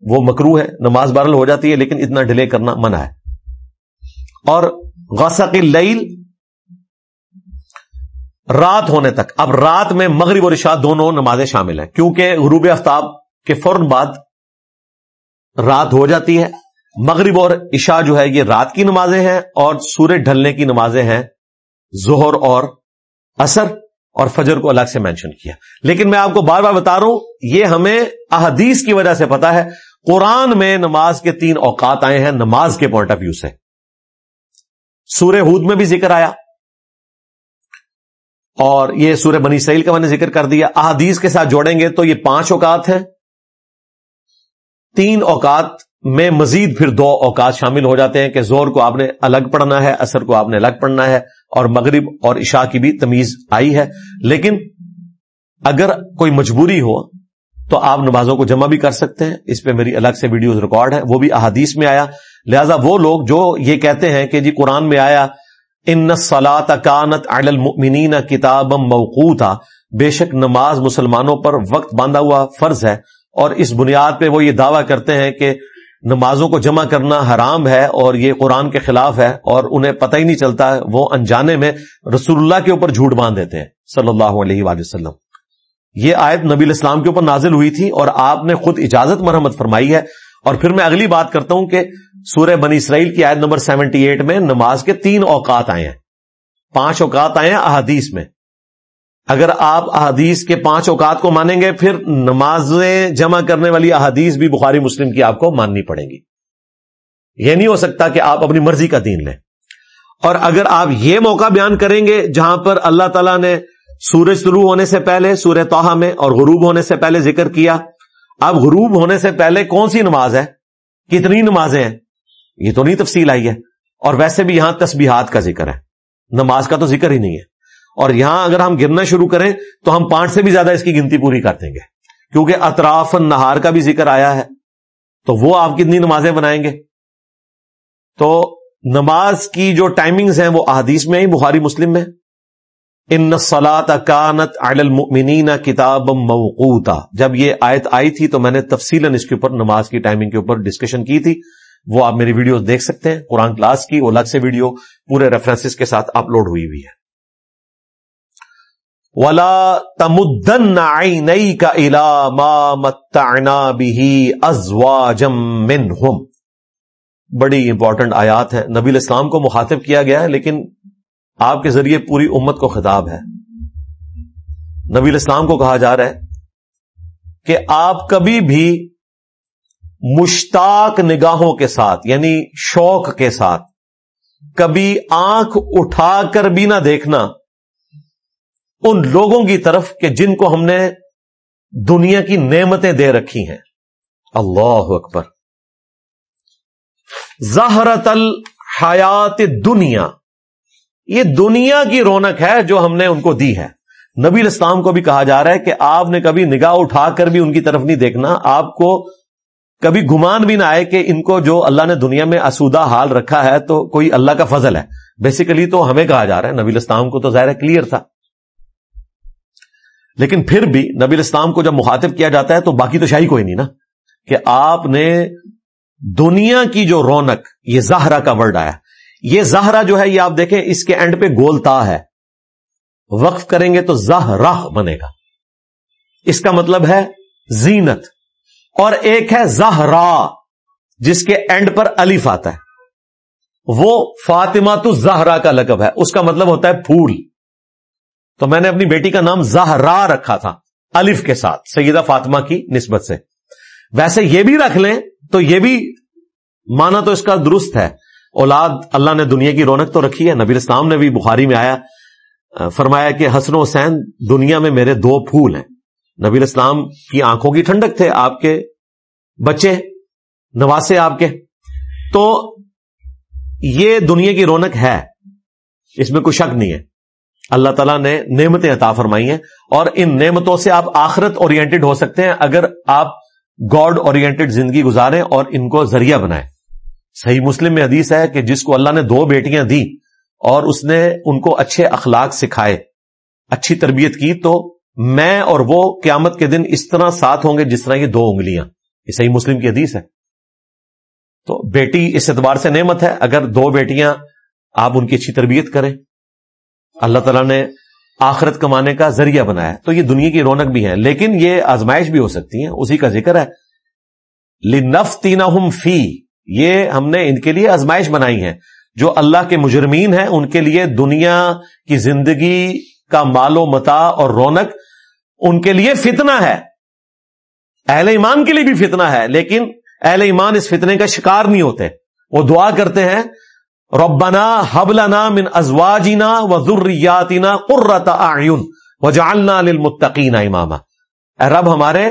وہ مکرو ہے نماز بارل ہو جاتی ہے، لیکن اتنا ڈیلے کرنا منع ہے۔ اور غسق اللیل رات ہونے تک، اب رات میں مغرب اور عشاء دونوں نمازیں شامل ہیں، کیونکہ غروب آفتاب کے فوراً بعد رات ہو جاتی ہے۔ مغرب اور عشاء جو ہے، یہ رات کی نمازیں ہیں اور سورج ڈھلنے کی نمازیں ہیں۔ زہر اور اثر اور فجر کو الگ سے مینشن کیا۔ لیکن میں آپ کو بار بار بتا رہا ہوں، یہ ہمیں احادیث کی وجہ سے پتا ہے، قرآن میں نماز کے تین اوقات آئے ہیں، نماز کے پوائنٹ آف ویو سے۔ سورہ ہود میں بھی ذکر آیا، اور یہ سورہ بنی سیل کا میں نے ذکر کر دیا۔ احادیث کے ساتھ جوڑیں گے تو یہ پانچ اوقات ہیں۔ تین اوقات میں مزید پھر دو اوقات شامل ہو جاتے ہیں کہ زور کو آپ نے الگ پڑھنا ہے اثر کو آپ نے الگ پڑھنا ہے اور مغرب اور عشاء کی بھی تمیز آئی ہے۔ لیکن اگر کوئی مجبوری ہو تو آپ نمازوں کو جمع بھی کر سکتے ہیں۔ اس پہ میری الگ سے ویڈیوز ریکارڈ ہے وہ بھی احادیث میں آیا۔ لہذا وہ لوگ جو یہ کہتے ہیں کہ جی قرآن میں آیا، ان سلاط کانت المؤمنین کتاب موقو تھا بے شک نماز مسلمانوں پر وقت باندھا ہوا فرض ہے۔ اور اس بنیاد پہ وہ یہ دعویٰ کرتے ہیں کہ نمازوں کو جمع کرنا حرام ہے اور یہ قرآن کے خلاف ہے اور انہیں پتہ ہی نہیں چلتا وہ انجانے میں رسول اللہ کے اوپر جھوٹ باندھ دیتے ہیں، صلی اللہ علیہ وآلہ وسلم۔ یہ آیت نبی الاسلام کے اوپر نازل ہوئی تھی اور آپ نے خود اجازت مرحمت فرمائی ہے۔ اور پھر میں اگلی بات کرتا ہوں کہ سورہ بنی اسرائیل کی آیت نمبر سیونٹی ایٹ میں نماز کے تین اوقات آئے ہیں۔ پانچ اوقات آئے ہیں احادیث میں۔ اگر آپ احادیث کے پانچ اوقات کو مانیں گے، پھر نمازیں جمع کرنے والی احادیث بھی بخاری مسلم کی آپ کو ماننی پڑیں گی۔ یہ نہیں ہو سکتا کہ آپ اپنی مرضی کا دین لیں۔ اور اگر آپ یہ موقع بیان کریں گے جہاں پر اللہ تعالیٰ نے سورج شروع ہونے سے پہلے، سورہ توحا میں، اور غروب ہونے سے پہلے ذکر کیا، اب غروب ہونے سے پہلے کون سی نماز ہے؟ کتنی نمازیں ہیں؟ یہ تو نہیں تفصیل آئی ہے۔ اور ویسے بھی یہاں تسبیحات کا ذکر ہے۔ نماز کا تو ذکر ہی نہیں ہے۔ اور یہاں اگر ہم گرنا شروع کریں تو ہم پانچ سے بھی زیادہ اس کی گنتی پوری کر دیں گے۔ کیونکہ اطراف نہار کا بھی ذکر آیا ہے۔ تو وہ آپ کتنی نمازیں بنائیں گے؟ تو نماز کی جو ٹائمنگز ہیں وہ احادیث میں ہی بخاری مسلم میں۔ ان سلاط کانت المؤمنین کتاب موقوتا۔ جب یہ آیت آئی تھی تو میں نے تفصیل اس کے اوپر نماز کی ٹائمنگ کے اوپر ڈسکشن کی تھی۔ وہ آپ میری ویڈیو دیکھ سکتے ہیں، قرآن کلاس کی، وہ الگ سے ویڈیو پورے ریفرنس کے ساتھ اپلوڈ ہوئی ہوئی ہے۔ ولا تمدن نئی کا بڑی امپورٹنٹ آیات ہے نبی الاسلام کو مخاطب کیا گیا ہے، لیکن آپ کے ذریعے پوری امت کو خطاب ہے۔ نبی الاسلام کو کہا جا رہا ہے کہ آپ کبھی بھی مشتاق نگاہوں کے ساتھ یعنی شوق کے ساتھ کبھی آنکھ اٹھا کر بھی نہ دیکھنا ان لوگوں کی طرف کہ جن کو ہم نے دنیا کی نعمتیں دے رکھی ہیں۔ اللہ اکبر۔ زہرت الحیات دنیا یہ دنیا کی رونق ہے جو ہم نے ان کو دی ہے۔ نبی الاسلام کو بھی کہا جا رہا ہے کہ آپ نے کبھی نگاہ اٹھا کر بھی ان کی طرف نہیں دیکھنا۔ آپ کو کبھی گمان بھی نہ آئے کہ ان کو جو اللہ نے دنیا میں اسودہ حال رکھا ہے تو کوئی اللہ کا فضل ہے۔ بیسیکلی تو ہمیں کہا جا رہا ہے۔ نبی الاسلام کو تو ظاہر کلیئر تھا۔ لیکن پھر بھی نبی اسلام کو جب مخاطب کیا جاتا ہے تو باقی تو شاہی کوئی نہیں نا، کہ آپ نے دنیا کی جو رونق، یہ زہرا کا ورڈ آیا۔ یہ زہرا جو ہے، یہ آپ دیکھیں، اس کے اینڈ پہ گولتا ہے۔ وقف کریں گے تو زہرا بنے گا۔ اس کا مطلب ہے زینت۔ اور ایک ہے زہرا، جس کے اینڈ پر الف آتا ہے۔ وہ فاطمہ تو زہرا کا لقب ہے۔ اس کا مطلب ہوتا ہے پھول۔ تو میں نے اپنی بیٹی کا نام زہرا رکھا تھا، الف کے ساتھ، سیدہ فاطمہ کی نسبت سے۔ ویسے یہ بھی رکھ لیں تو یہ بھی مانا تو اس کا درست ہے۔ اولاد اللہ نے دنیا کی رونق تو رکھی ہے، نبی اسلام نے بھی بخاری میں آیا، فرمایا کہ حسن و حسین دنیا میں میرے دو پھول ہیں۔ نبی اسلام کی آنکھوں کی ٹھنڈک تھے، آپ کے بچے، نواسے آپ کے۔ تو یہ دنیا کی رونق ہے، اس میں کوئی شک نہیں ہے۔ اللہ تعالیٰ نے نعمتیں عطا فرمائی ہیں اور ان نعمتوں سے آپ آخرت اورینٹڈ ہو سکتے ہیں اگر آپ گاڈ اورینٹڈ زندگی گزاریں اور ان کو ذریعہ بنائیں۔ صحیح مسلم میں حدیث ہے کہ جس کو اللہ نے دو بیٹیاں دی اور اس نے ان کو اچھے اخلاق سکھائے، اچھی تربیت کی، تو میں اور وہ قیامت کے دن اس طرح ساتھ ہوں گے جس طرح یہ دو انگلیاں۔ یہ صحیح مسلم کی حدیث ہے۔ تو بیٹی اس اعتبار سے نعمت ہے، اگر دو بیٹیاں آپ ان کی اچھی تربیت کریں اللہ تعالیٰ نے آخرت کمانے کا ذریعہ بنایا تو یہ دنیا کی رونق بھی ہے، لیکن یہ آزمائش بھی ہو سکتی ہیں، اسی کا ذکر ہے۔ لنف تینا فی یہ ہم نے ان کے لیے آزمائش بنائی ہے۔ جو اللہ کے مجرمین ہیں، ان کے لیے دنیا کی زندگی کا مال و متا اور رونق ان کے لیے فتنہ ہے۔ اہل ایمان کے لیے بھی فتنہ ہے، لیکن اہل ایمان اس فتنے کا شکار نہیں ہوتے۔ وہ دعا کرتے ہیں ربنا حبلنا من ازواجنا و ذریاتنا قرۃ اعین وجعلنا للمتقین اماما۔ اے رب، ہمارے،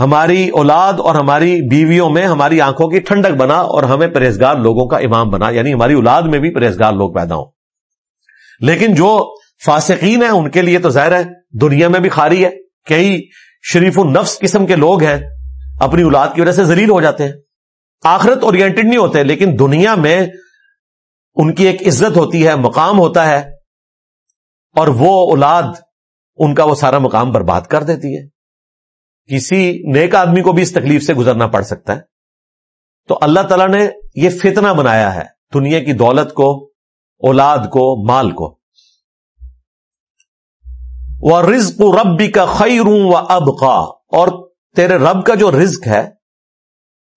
ہماری اولاد اور ہماری بیویوں میں ہماری آنکھوں کی ٹھنڈک بنا اور ہمیں پرہیزگار لوگوں کا امام بنا یعنی ہماری اولاد میں بھی پرہیزگار لوگ پیدا ہوں۔ لیکن جو فاسقین ہیں، ان کے لیے تو ظاہر ہے، دنیا میں بھی خاری ہے۔ کئی شریف النفس قسم کے لوگ ہیں، اپنی اولاد کی وجہ سے ذلیل ہو جاتے ہیں۔ آخرت اورینٹڈ نہیں ہوتے، لیکن دنیا میں ان کی ایک عزت ہوتی ہے، مقام ہوتا ہے، اور وہ اولاد ان کا وہ سارا مقام برباد کر دیتی ہے۔ کسی نیک آدمی کو بھی اس تکلیف سے گزرنا پڑ سکتا ہے۔ تو اللہ تعالیٰ نے یہ فتنہ بنایا ہے دنیا کی دولت کو، اولاد کو، مال کو۔ وہ رزق ربی کا خیروں و اب اور تیرے رب کا جو رزق ہے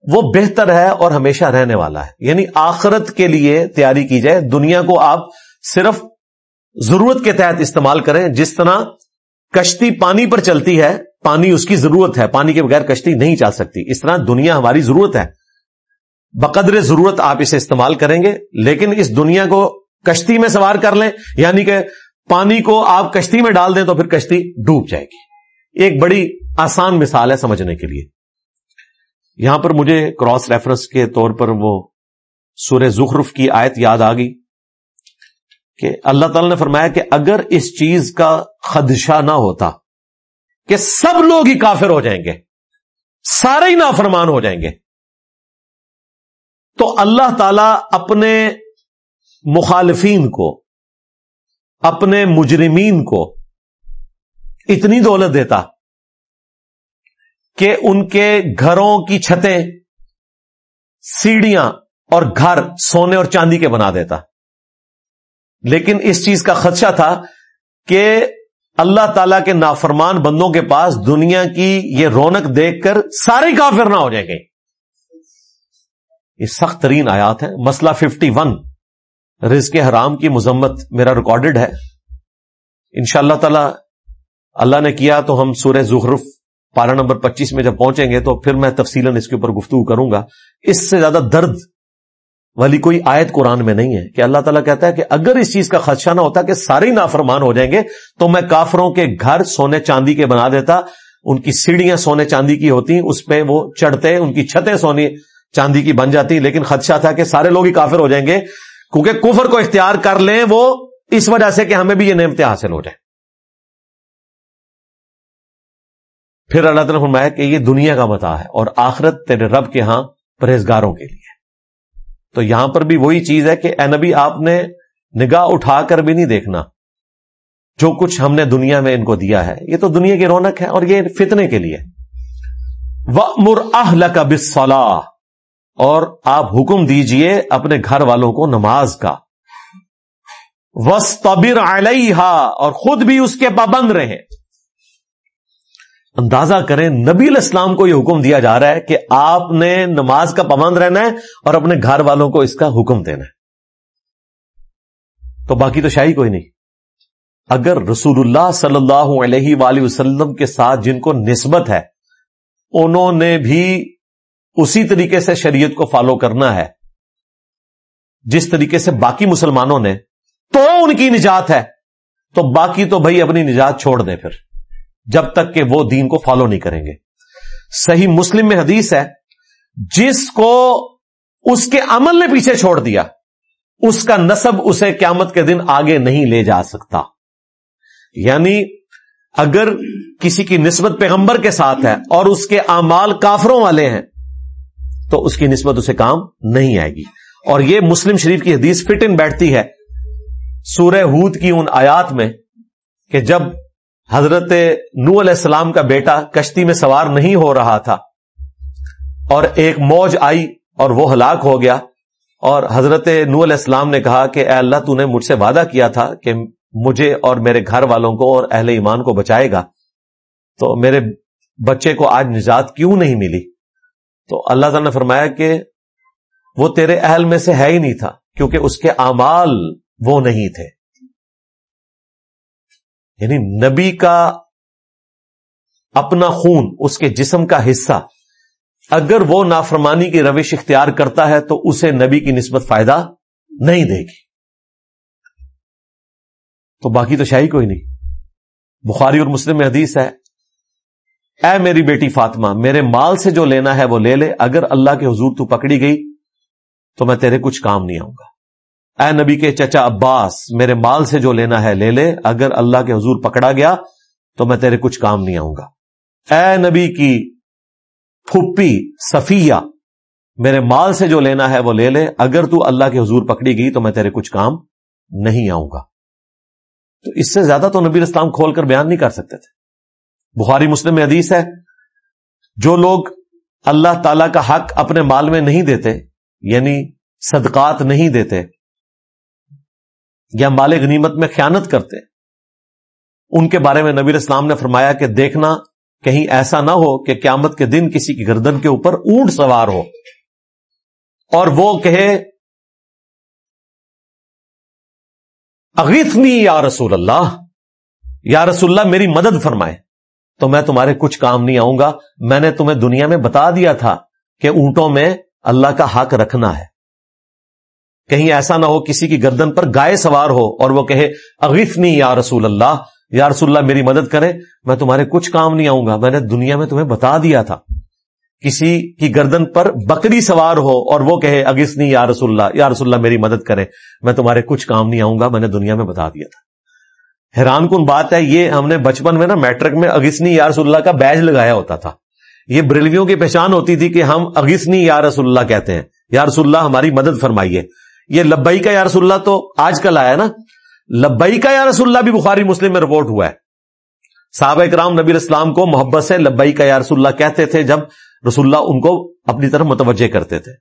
وہ بہتر ہے اور ہمیشہ رہنے والا ہے۔ یعنی آخرت کے لیے تیاری کی جائے۔ دنیا کو آپ صرف ضرورت کے تحت استعمال کریں۔ جس طرح کشتی پانی پر چلتی ہے، پانی اس کی ضرورت ہے۔ پانی کے بغیر کشتی نہیں چل سکتی۔ اس طرح دنیا ہماری ضرورت ہے۔ بقدر ضرورت آپ اسے استعمال کریں گے۔ لیکن اس دنیا کو کشتی میں سوار کر لیں یعنی کہ پانی کو آپ کشتی میں ڈال دیں تو پھر کشتی ڈوب جائے گی۔ ایک بڑی آسان مثال ہے سمجھنے کے لیے۔ یہاں پر مجھے کراس ریفرنس کے طور پر وہ سورہ زخرف کی آیت یاد آ گئی کہ اللہ تعالی نے فرمایا کہ اگر اس چیز کا خدشہ نہ ہوتا کہ سب لوگ ہی کافر ہو جائیں گے، سارے ہی نافرمان ہو جائیں گے، تو اللہ تعالی اپنے مخالفین کو، اپنے مجرمین کو اتنی دولت دیتا کہ ان کے گھروں کی چھتیں سیڑیاں اور گھر سونے اور چاندی کے بنا دیتا۔ لیکن اس چیز کا خدشہ تھا کہ اللہ تعالی کے نافرمان بندوں کے پاس دنیا کی یہ رونق دیکھ کر سارے کافر نہ ہو جائیں گے۔ یہ سخت ترین آیات ہے مسئلہ ففٹی ون۔ رزق حرام کی مذمت میرا ریکارڈڈ ہے۔ ان شاء اللہ تعالی اللہ نے کیا تو ہم سورہ زخرف پارا نمبر پچیس میں جب پہنچیں گے تو پھر میں تفصیل اس کے اوپر گفتگو کروں گا۔ اس سے زیادہ درد والی کوئی آیت قرآن میں نہیں ہے کہ اللہ تعالیٰ کہتا ہے کہ اگر اس چیز کا خدشہ نہ ہوتا کہ سارے نافرمان ہو جائیں گے تو میں کافروں کے گھر سونے چاندی کے بنا دیتا۔ ان کی سیڑھیاں سونے چاندی کی ہوتی، اس پہ وہ چڑھتے، ان کی چھتیں سونے چاندی کی بن جاتی۔ لیکن خدشہ تھا کہ سارے لوگ ہی کافر ہو جائیں گے۔ کیونکہ کفر کو اختیار کر لیں وہ اس وجہ سے کہ ہمیں بھی یہ نعمتیں حاصل ہو جائیں۔ پھر اللہ تعالیٰ فرمایا کہ یہ دنیا کا متا ہے اور آخرت تیرے رب کے ہاں پرہیزگاروں کے لیے۔ تو یہاں پر بھی وہی چیز ہے کہ اے نبی، آپ نے نگاہ اٹھا کر بھی نہیں دیکھنا۔ جو کچھ ہم نے دنیا میں ان کو دیا ہے، یہ تو دنیا کی رونق ہے اور یہ فتنے کے لیے۔ مر کا اور آپ حکم دیجیے اپنے گھر والوں کو نماز کا۔ وسطبر علیہ اور خود بھی اس کے پابند رہے اندازہ کریں، نبی الاسلام کو یہ حکم دیا جا رہا ہے کہ آپ نے نماز کا پابند رہنا ہے اور اپنے گھر والوں کو اس کا حکم دینا ہے۔ تو باقی تو شاہی کوئی نہیں۔ اگر رسول اللہ صلی اللہ علیہ وآلہ وسلم کے ساتھ جن کو نسبت ہے، انہوں نے بھی اسی طریقے سے شریعت کو فالو کرنا ہے، جس طریقے سے باقی مسلمانوں نے، تو ان کی نجات ہے۔ تو باقی تو بھائی اپنی نجات چھوڑ دیں پھر۔ جب تک کہ وہ دین کو فالو نہیں کریں گے۔ صحیح مسلم میں حدیث ہے، جس کو اس کے عمل نے پیچھے چھوڑ دیا، اس کا نصب اسے قیامت کے دن آگے نہیں لے جا سکتا۔ یعنی اگر کسی کی نسبت پیغمبر کے ساتھ ہے اور اس کے اعمال کافروں والے ہیں، تو اس کی نسبت اسے کام نہیں آئے گی۔ اور یہ مسلم شریف کی حدیث فٹ ان بیٹھتی ہے سورہ ہود کی ان آیات میں کہ جب حضرت نو علیہ السلام کا بیٹا کشتی میں سوار نہیں ہو رہا تھا اور ایک موج آئی اور وہ ہلاک ہو گیا اور حضرت نو علیہ السلام نے کہا کہ اے اللہ تو نے مجھ سے وعدہ کیا تھا کہ مجھے اور میرے گھر والوں کو اور اہل ایمان کو بچائے گا تو میرے بچے کو آج نجات کیوں نہیں ملی؟ تو اللہ تعالیٰ نے فرمایا کہ وہ تیرے اہل میں سے ہے ہی نہیں تھا کیونکہ اس کے اعمال وہ نہیں تھے۔ یعنی نبی کا اپنا خون، اس کے جسم کا حصہ۔ اگر وہ نافرمانی کی روش اختیار کرتا ہے تو اسے نبی کی نسبت فائدہ نہیں دے گی۔ تو باقی تو شاہی کوئی نہیں۔ بخاری اور مسلم میں حدیث ہے، اے میری بیٹی فاطمہ، میرے مال سے جو لینا ہے وہ لے لے، اگر اللہ کے حضور تو پکڑی گئی تو میں تیرے کچھ کام نہیں آؤں گا۔ اے نبی کے چچا عباس، میرے مال سے جو لینا ہے لے لے، اگر اللہ کے حضور پکڑا گیا تو میں تیرے کچھ کام نہیں آؤں گا۔ اے نبی کی پھپھی صفیہ، میرے مال سے جو لینا ہے وہ لے لے، اگر تو اللہ کے حضور پکڑی گئی تو میں تیرے کچھ کام نہیں آؤں گا۔ تو اس سے زیادہ تو نبی اسلام کھول کر بیان نہیں کر سکتے تھے۔ بخاری مسلم میں حدیث ہے، جو لوگ اللہ تعالی کا حق اپنے مال میں نہیں دیتے یعنی صدقات نہیں دیتے یا مال غنیمت میں خیانت کرتے، ان کے بارے میں نبیر اسلام نے فرمایا کہ دیکھنا کہیں ایسا نہ ہو کہ قیامت کے دن کسی کی گردن کے اوپر اونٹ سوار ہو۔ اور وہ کہے اغیثنی یا رسول اللہ، یا رسول اللہ میری مدد فرمائے، تو میں تمہارے کچھ کام نہیں آؤں گا۔ میں نے تمہیں دنیا میں بتا دیا تھا کہ اونٹوں میں اللہ کا حق رکھنا ہے۔ کہیں ایسا نہ ہو کسی کی گردن پر گائے سوار ہو اور وہ کہے اغیفنی یا رسول اللہ، یا رسول اللہ میری مدد کرے میں تمہارے کچھ کام نہیں آؤں گا، میں نے دنیا میں تمہیں بتا دیا تھا۔ کسی کی گردن پر بکری سوار ہو اور وہ کہے اگسنی یا رسول اللہ، یا رسول اللہ میری مدد کرے میں تمہارے کچھ کام نہیں آؤں گا، میں نے دنیا میں بتا دیا تھا۔ حیران کن بات ہے، یہ ہم نے بچپن میں نا میٹرک میں اگسنی یا رسول اللہ کا بیج لگایا ہوتا تھا۔ یہ بریلویوں کی پہچان ہوتی تھی کہ ہم اگسنی یا رسول اللہ کہتے ہیں۔ یا رسول اللہ ہماری مدد فرمائیے۔ یہ لبئی کا یا رسول اللہ تو آج کل آیا نا؟ لبئی کا یا رسول اللہ بھی بخاری مسلم میں رپورٹ ہوا ہے۔ صحابہ اکرام نبی اسلام کو محبت سے لبئی کا یا رسول اللہ کہتے تھے جب رسول اللہ ان کو اپنی طرف متوجہ کرتے تھے۔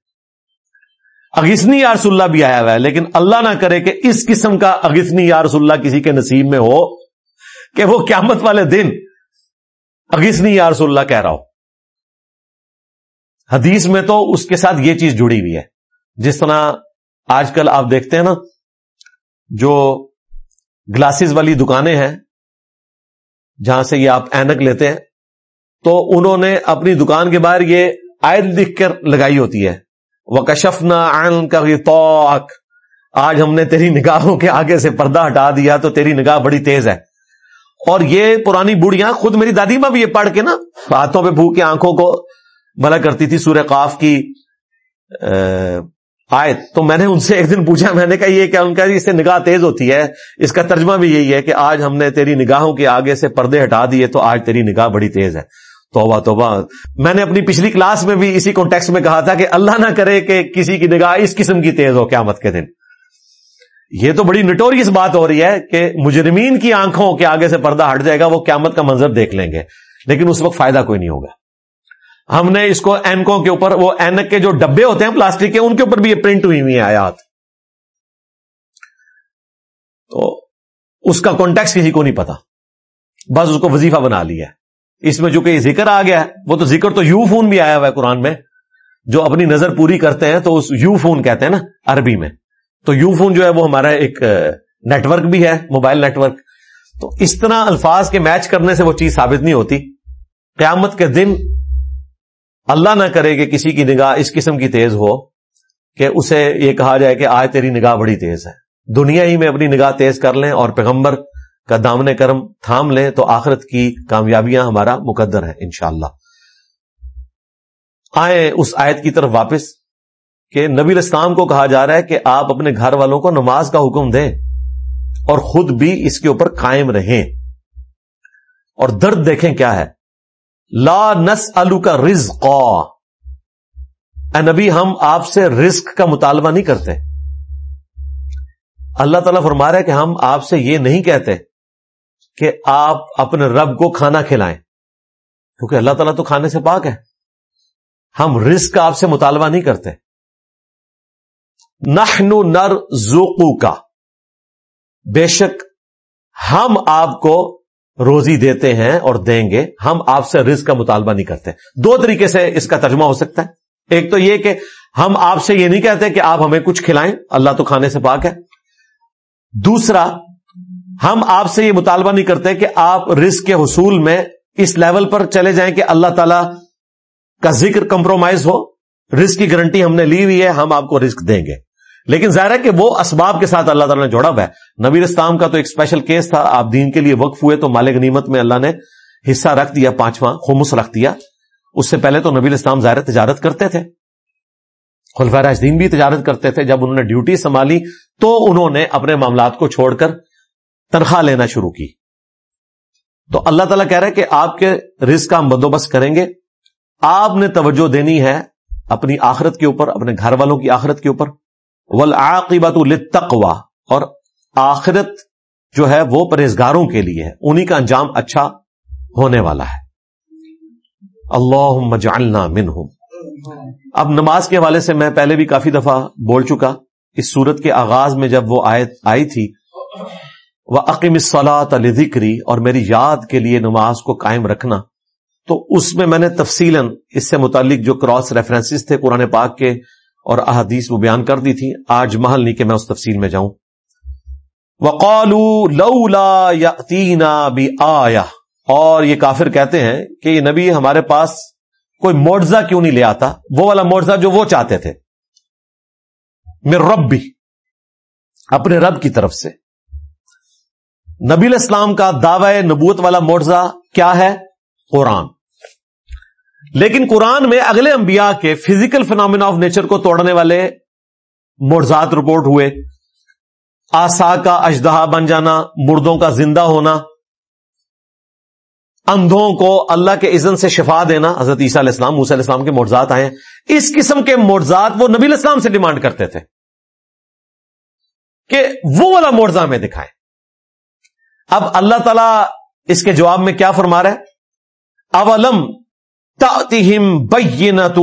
اگسنی یا رسول اللہ بھی آیا ہوا ہے، لیکن اللہ نہ کرے کہ اس قسم کا اگسنی یا رسول اللہ کسی کے نصیب میں ہو کہ وہ قیامت والے دن اگسنی یا رسول اللہ کہہ رہا ہو۔ حدیث میں تو اس کے ساتھ یہ چیز جڑی ہوئی ہے۔ جس طرح آج کل آپ دیکھتے ہیں نا، جو گلاسز والی دکانیں ہیں، جہاں سے یہ آپ اینک لیتے ہیں، تو انہوں نے اپنی دکان کے باہر یہ آئل لکھ کر لگائی ہوتی ہے۔ وہ کشفنا کا آج ہم نے تیری نگاہوں کے آگے سے پردہ ہٹا دیا تو تیری نگاہ بڑی تیز ہے۔ اور یہ پرانی بوڑھیاں خود میری دادی ماں بھی یہ پڑھ کے نا ہاتھوں پہ بھوک کے آنکھوں کو بلا کرتی تھی سورہ قاف کی آئے، تو میں نے ان سے ایک دن پوچھا، میں نے کہا، یہ کیا ان کا اس سے نگاہ تیز ہوتی ہے؟ اس کا ترجمہ بھی یہی ہے کہ آج ہم نے تیری نگاہوں کے آگے سے پردے ہٹا دیے، تو آج تیری نگاہ بڑی تیز ہے۔ توبہ توبہ۔ میں نے اپنی پچھلی کلاس میں بھی اسی کانٹیکس میں کہا تھا کہ اللہ نہ کرے کہ کسی کی نگاہ اس قسم کی تیز ہو قیامت کے دن۔ یہ تو بڑی نٹوریس بات ہو رہی ہے کہ مجرمین کی آنکھوں کے آگے سے پردہ ہٹ جائے گا، وہ قیامت کا منظر دیکھ لیں گے۔ لیکن اس وقت فائدہ کوئی نہیں ہوگا۔ ہم نے اس کو اینکوں کے اوپر، وہ اینک کے جو ڈبے ہوتے ہیں پلاسٹک کے، ان کے اوپر بھی یہ پرنٹ ہوئی ہوئی ہیں آیات۔ تو اس کا کانٹیکس کسی کو نہیں پتا۔ بس اس کو وظیفہ بنا لیا اس میں جو کہ ذکر آ گیا وہ تو ذکر تو یو فون بھی آیا ہوا ہے قرآن میں۔ جو اپنی نظر پوری کرتے ہیں تو اس یو فون کہتے ہیں نا، عربی میں۔ تو یو فون جو ہے وہ ہمارا ایک نیٹورک بھی ہے موبائل نیٹورک تو اس طرح الفاظ کے میچ کرنے سے وہ چیز ثابت نہیں ہوتی۔ قیامت کے دن اللہ نہ کرے کہ کسی کی نگاہ اس قسم کی تیز ہو کہ اسے یہ کہا جائے کہ آج تیری نگاہ بڑی تیز ہے۔ دنیا ہی میں اپنی نگاہ تیز کر لیں اور پیغمبر کا دامن کرم تھام لیں تو آخرت کی کامیابیاں ہمارا مقدر ہے انشاءاللہ۔ آئے اس آیت کی طرف واپس کہ نبی الاسلام کو کہا جا رہا ہے کہ آپ اپنے گھر والوں کو نماز کا حکم دیں اور خود بھی اس کے اوپر قائم رہیں۔ اور درد دیکھیں کیا ہے؟ لا نس الو کا رزق اے نبی، ہم آپ سے رزق کا مطالبہ نہیں کرتے۔ اللہ تعالیٰ فرما رہا ہے کہ ہم آپ سے یہ نہیں کہتے کہ آپ اپنے رب کو کھانا کھلائیں، کیونکہ اللہ تعالیٰ تو کھانے سے پاک ہے۔ ہم رزق آپ سے مطالبہ نہیں کرتے۔ نحن نر زوکو کا بے شک ہم آپ کو روزی دیتے ہیں اور دیں گے، ہم آپ سے رزق کا مطالبہ نہیں کرتے۔ دو طریقے سے اس کا ترجمہ ہو سکتا ہے۔ ایک تو یہ کہ ہم آپ سے یہ نہیں کہتے کہ آپ ہمیں کچھ کھلائیں، اللہ تو کھانے سے پاک ہے۔ دوسرا، ہم آپ سے یہ مطالبہ نہیں کرتے کہ آپ رزق کے حصول میں اس لیول پر چلے جائیں کہ اللہ تعالی کا ذکر کمپرومائز ہو۔ رزق کی گارنٹی ہم نے لی ہوئی ہے، ہم آپ کو رزق دیں گے۔ لیکن ظاہر ہے کہ وہ اسباب کے ساتھ اللہ تعالیٰ نے جوڑا ہوا ہے۔ نبیر اسلام کا تو ایک اسپیشل کیس تھا، آپ دین کے لیے وقف ہوئے تو مالک غنیمت میں اللہ نے حصہ رکھ دیا، پانچواں خمس رکھ دیا۔ اس سے پہلے تو نبی اسلام ظاہر تجارت کرتے تھے۔ خلفہ راجدین بھی تجارت کرتے تھے۔ جب انہوں نے ڈیوٹی سنبھالی تو انہوں نے اپنے معاملات کو چھوڑ کر تنخواہ لینا شروع کی۔ تو اللہ تعالیٰ کہہ رہے کہ آپ کے رزق کا ہم بندوبست کریں گے۔ آپ نے توجہ دینی ہے اپنی آخرت کے اوپر، اپنے گھر والوں کی آخرت کے اوپر۔ ولعقیبت للتقوی، اور آخرت جو ہے وہ پرہیزگاروں کے لیے ہے، انہی کا انجام اچھا ہونے والا ہے۔ اللہ جعلنا منہم۔ اب نماز کے حوالے سے میں پہلے بھی کافی دفعہ بول چکا، اس صورت کے آغاز میں جب وہ آیت آئی تھی وہ عقیم صلاح ذکری اور میری یاد کے لیے نماز کو قائم رکھنا، تو اس میں میں نے تفصیل اس سے متعلق جو کراس ریفرنسز تھے قرآن پاک کے اور احادیث وہ بیان کر دی تھی آج محل نہیں کہ میں اس تفصیل میں جاؤں۔ وقالو لولا یاتینا بھی آیا اور یہ کافر کہتے ہیں کہ یہ نبی ہمارے پاس کوئی معجزہ کیوں نہیں لے آتا؟ وہ والا معجزہ جو وہ چاہتے تھے۔ میرے رب بھی اپنے رب کی طرف سے۔ نبی الاسلام کا دعوی نبوت والا معجزہ کیا ہے؟ قرآن۔ لیکن قرآن میں اگلے انبیاء کے فزیکل فنامنا آف نیچر کو توڑنے والے معجزات رپورٹ ہوئے۔ آسا کا اجدہا بن جانا، مردوں کا زندہ ہونا، اندھوں کو اللہ کے عزن سے شفا دینا۔ حضرت عیسیٰ علیہ السلام علیہ السلام کے مرزات آئے اس قسم کے مرزات وہ نبی الاسلام سے ڈیمانڈ کرتے تھے کہ وہ والا مرزا میں دکھائیں اب اللہ تعالی اس کے جواب میں کیا فرما رہا ہے؟ اولم تم بینت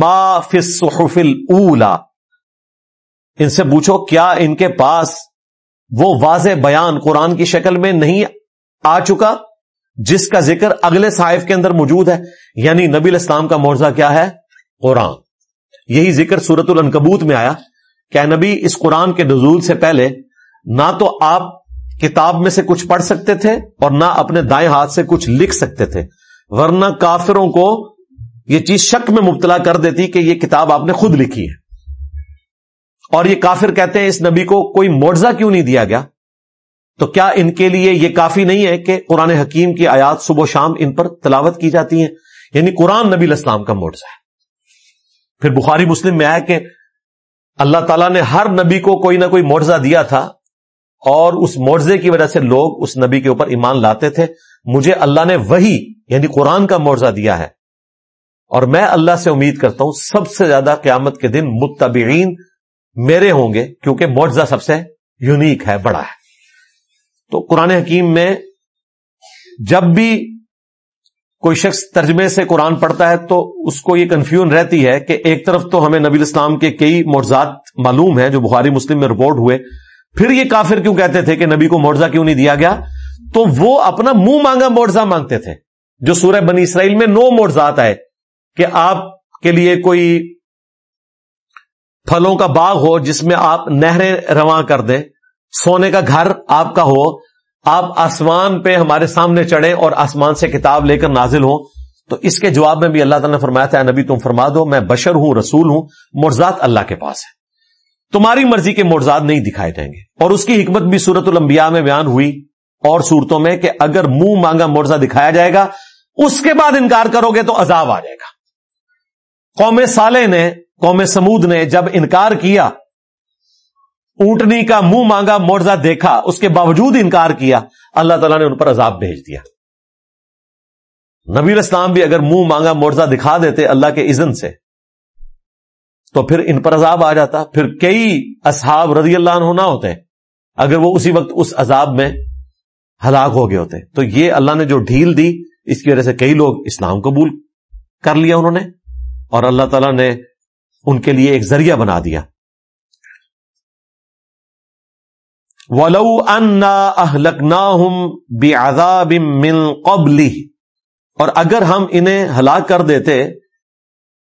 ما فی الصحف الاولا ان سے پوچھو کیا ان کے پاس وہ واضح بیان قرآن کی شکل میں نہیں آ چکا جس کا ذکر اگلے صاحب کے اندر موجود ہے؟ یعنی نبی الاسلام کا معاوضہ کیا ہے؟ قرآن۔ یہی ذکر سورت العنکبوت میں آیا۔ کہ نبی، اس قرآن کے نزول سے پہلے نہ تو آپ کتاب میں سے کچھ پڑھ سکتے تھے اور نہ اپنے دائیں ہاتھ سے کچھ لکھ سکتے تھے۔ ورنہ کافروں کو یہ چیز شک میں مبتلا کر دیتی کہ یہ کتاب آپ نے خود لکھی ہے۔ اور یہ کافر کہتے ہیں اس نبی کو کوئی معجزہ کیوں نہیں دیا گیا؟ تو کیا ان کے لیے یہ کافی نہیں ہے کہ قرآن حکیم کی آیات صبح و شام ان پر تلاوت کی جاتی ہیں؟ یعنی قرآن نبی الاسلام کا معجزہ ہے۔ پھر بخاری مسلم میں آیا کہ اللہ تعالیٰ نے ہر نبی کو کوئی نہ کوئی معجزہ دیا تھا اور اس معجزے کی وجہ سے لوگ اس نبی کے اوپر ایمان لاتے تھے۔ مجھے اللہ نے وہی یعنی قرآن کا معجزہ دیا ہے۔ اور میں اللہ سے امید کرتا ہوں سب سے زیادہ قیامت کے دن متبعین میرے ہوں گے، کیونکہ معجزہ سب سے یونیک ہے، بڑا ہے۔ تو قرآن حکیم میں جب بھی کوئی شخص ترجمے سے قرآن پڑھتا ہے تو اس کو یہ کنفیوژن رہتی ہے کہ ایک طرف تو ہمیں نبی اسلام کے کئی مرزات معلوم ہیں جو بخاری مسلم میں رپورٹ ہوئے۔ پھر یہ کافر کیوں کہتے تھے کہ نبی کو مرزا کیوں نہیں دیا گیا؟ تو وہ اپنا منہ مانگا مرزا مانگتے تھے۔ جو سورہ بنی اسرائیل میں نو مرزات آئے کہ آپ کے لیے کوئی پھلوں کا باغ ہو جس میں آپ نہریں رواں کر دیں، سونے کا گھر آپ کا ہو، آپ آسمان پہ ہمارے سامنے چڑھے اور آسمان سے کتاب لے کر نازل ہوں، تو اس کے جواب میں بھی اللہ تعالیٰ نے فرمایا تھا نبی تم فرما دو، میں بشر ہوں، رسول ہوں مرزات اللہ کے پاس ہے تمہاری مرضی کے مرزاد نہیں دکھائے جائیں گے۔ اور اس کی حکمت بھی سورت الانبیاء میں بیان ہوئی۔ اور صورتوں میں کہ اگر منہ مانگا مرزا دکھایا جائے گا، اس کے بعد انکار کرو گے تو عذاب آ جائے گا۔ قوم سالے نے، قوم سمود نے جب انکار کیا، اونٹنی کا منہ مانگا مرزا دیکھا، اس کے باوجود انکار کیا، اللہ تعالیٰ نے ان پر عذاب بھیج دیا۔ نبی اسلام بھی اگر منہ مانگا مرزا دکھا دیتے اللہ کے اذن سے، تو پھر ان پر عذاب آ جاتا۔ پھر کئی اصحاب رضی اللہ عنہ نہ ہوتے، اگر وہ اسی وقت اس عذاب میں ہلاک ہو گئے ہوتے۔ تو یہ اللہ نے جو ڈھیل دی، اس کی وجہ سے کئی لوگ اسلام قبول کر لیا انہوں نے، اور اللہ تعالیٰ نے ان کے لیے ایک ذریعہ بنا دیا۔ ولو انا اہلکناہم بعذاب من قبلی اور اگر ہم انہیں ہلاک کر دیتے،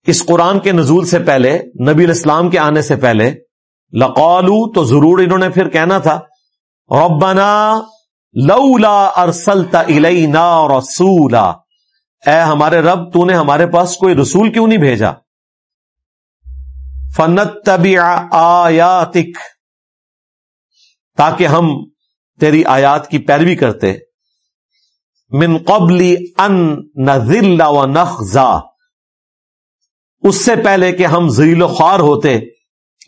اس قرآن کے نزول سے پہلے، نبی الاسلام کے آنے سے پہلے، لقالو تو ضرور انہوں نے پھر کہنا تھا، ربنا لولا ارسلتا الینا رسولا۔ اے ہمارے رب، تو نے ہمارے پاس کوئی رسول کیوں نہیں بھیجا؟ فنت آیاتک۔ تاکہ ہم تیری آیات کی پیروی کرتے۔ من قبلی ان نزل و نخزا۔ اس سے پہلے کہ ہم زریل و خوار ہوتے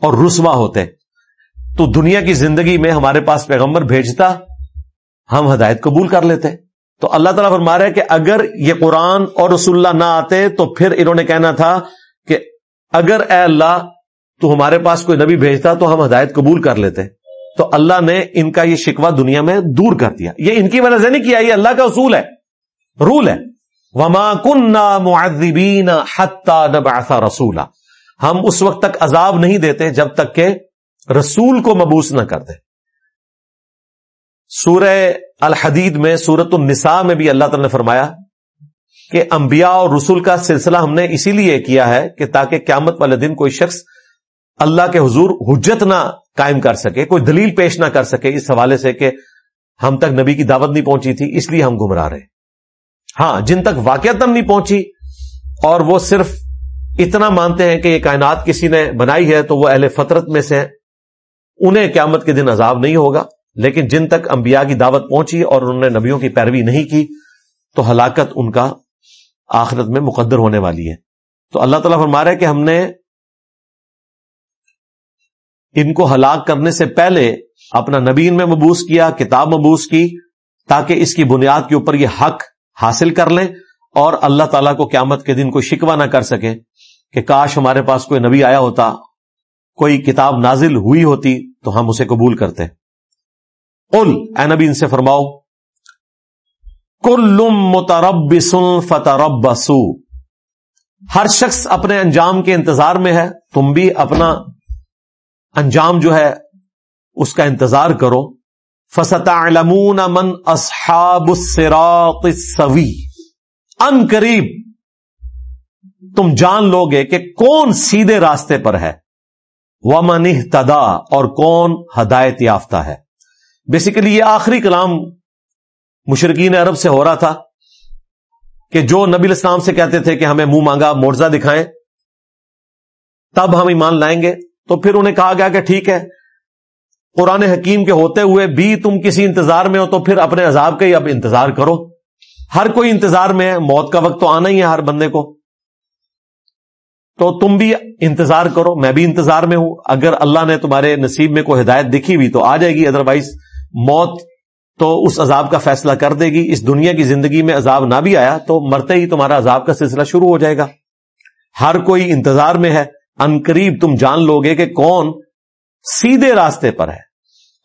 اور رسوا ہوتے۔ تو دنیا کی زندگی میں ہمارے پاس پیغمبر بھیجتا۔ ہم ہدایت قبول کر لیتے تو اللہ تعالیٰ فرما رہا ہے کہ اگر یہ قرآن اور رسول اللہ نہ آتے تو پھر انہوں نے کہنا تھا کہ اگر اے اللہ تو ہمارے پاس کوئی نبی بھیجتا تو ہم ہدایت قبول کر لیتے۔ تو اللہ نے ان کا یہ شکوہ دنیا میں دور کر دیا۔ یہ ان کی وجہ سے نہیں کیا، یہ اللہ کا اصول ہے، رول ہے۔ وما کن معذبین حتہ رسولا۔ ہم اس وقت تک عذاب نہیں دیتے جب تک کہ رسول کو مبوس نہ کرتے سورہ الحدید میں سورت النساء میں بھی اللہ تعالی نے فرمایا کہ انبیاء اور رسول کا سلسلہ ہم نے اسی لیے کیا ہے کہ تاکہ قیامت والے دن کوئی شخص اللہ کے حضور حجت نہ قائم کر سکے، کوئی دلیل پیش نہ کر سکے اس حوالے سے کہ ہم تک نبی کی دعوت نہیں پہنچی تھی، اس لیے ہم گمراہ رہے۔ ہاں جن تک واقعات نہیں پہنچی اور وہ صرف اتنا مانتے ہیں کہ یہ کائنات کسی نے بنائی ہے تو وہ اہل فطرت میں سے انہیں قیامت کے دن عذاب نہیں ہوگا۔ لیکن جن تک انبیاء کی دعوت پہنچی اور انہوں نے نبیوں کی پیروی نہیں کی، تو ہلاکت ان کا آخرت میں مقدر ہونے والی ہے۔ تو اللہ تعالیٰ فرما رہا ہے کہ ہم نے ان کو ہلاک کرنے سے پہلے اپنا نبین میں مبوس کیا، کتاب مبوس کی، تاکہ اس کی بنیاد کے اوپر یہ حق حاصل کر لیں اور اللہ تعالیٰ کو قیامت کے دن کوئی شکوا نہ کر سکے کہ کاش ہمارے پاس کوئی نبی آیا ہوتا، کوئی کتاب نازل ہوئی ہوتی تو ہم اسے قبول کرتے۔ قل، اے نبی ان سے فرماؤ کلم متربس فتربسو ہر شخص اپنے انجام کے انتظار میں ہے، تم بھی اپنا انجام جو ہے، اس کا انتظار کرو۔ فستعلمون من اصحاب الصراط السوی۔ ان قریب، تم جان لو گے کہ کون سیدھے راستے پر ہے۔ ومن اہتدا اور کون ہدایت یافتہ ہے۔ بیسیکلی یہ آخری کلام مشرقین عرب سے ہو رہا تھا کہ جو نبی الاسلام سے کہتے تھے کہ ہمیں منہ مانگا مورزہ دکھائیں، تب ہم ایمان لائیں گے۔ تو پھر انہیں کہا گیا کہ ٹھیک ہے، قرآن حکیم کے ہوتے ہوئے بھی تم کسی انتظار میں ہو تو پھر اپنے عذاب کا ہی اب انتظار کرو۔ ہر کوئی انتظار میں ہے، موت کا وقت تو آنا ہی ہے ہر بندے کو۔ تو تم بھی انتظار کرو، میں بھی انتظار میں ہوں۔ اگر اللہ نے تمہارے نصیب میں کوئی ہدایت دکھی ہوئی تو آ جائے گی ادروائز موت تو اس عذاب کا فیصلہ کر دے گی۔ اس دنیا کی زندگی میں عذاب نہ بھی آیا تو مرتے ہی تمہارا عذاب کا سلسلہ شروع ہو جائے گا۔ ہر کوئی انتظار میں ہے۔ ان قریب تم جان لو گے کہ کون سیدھے راستے پر ہے۔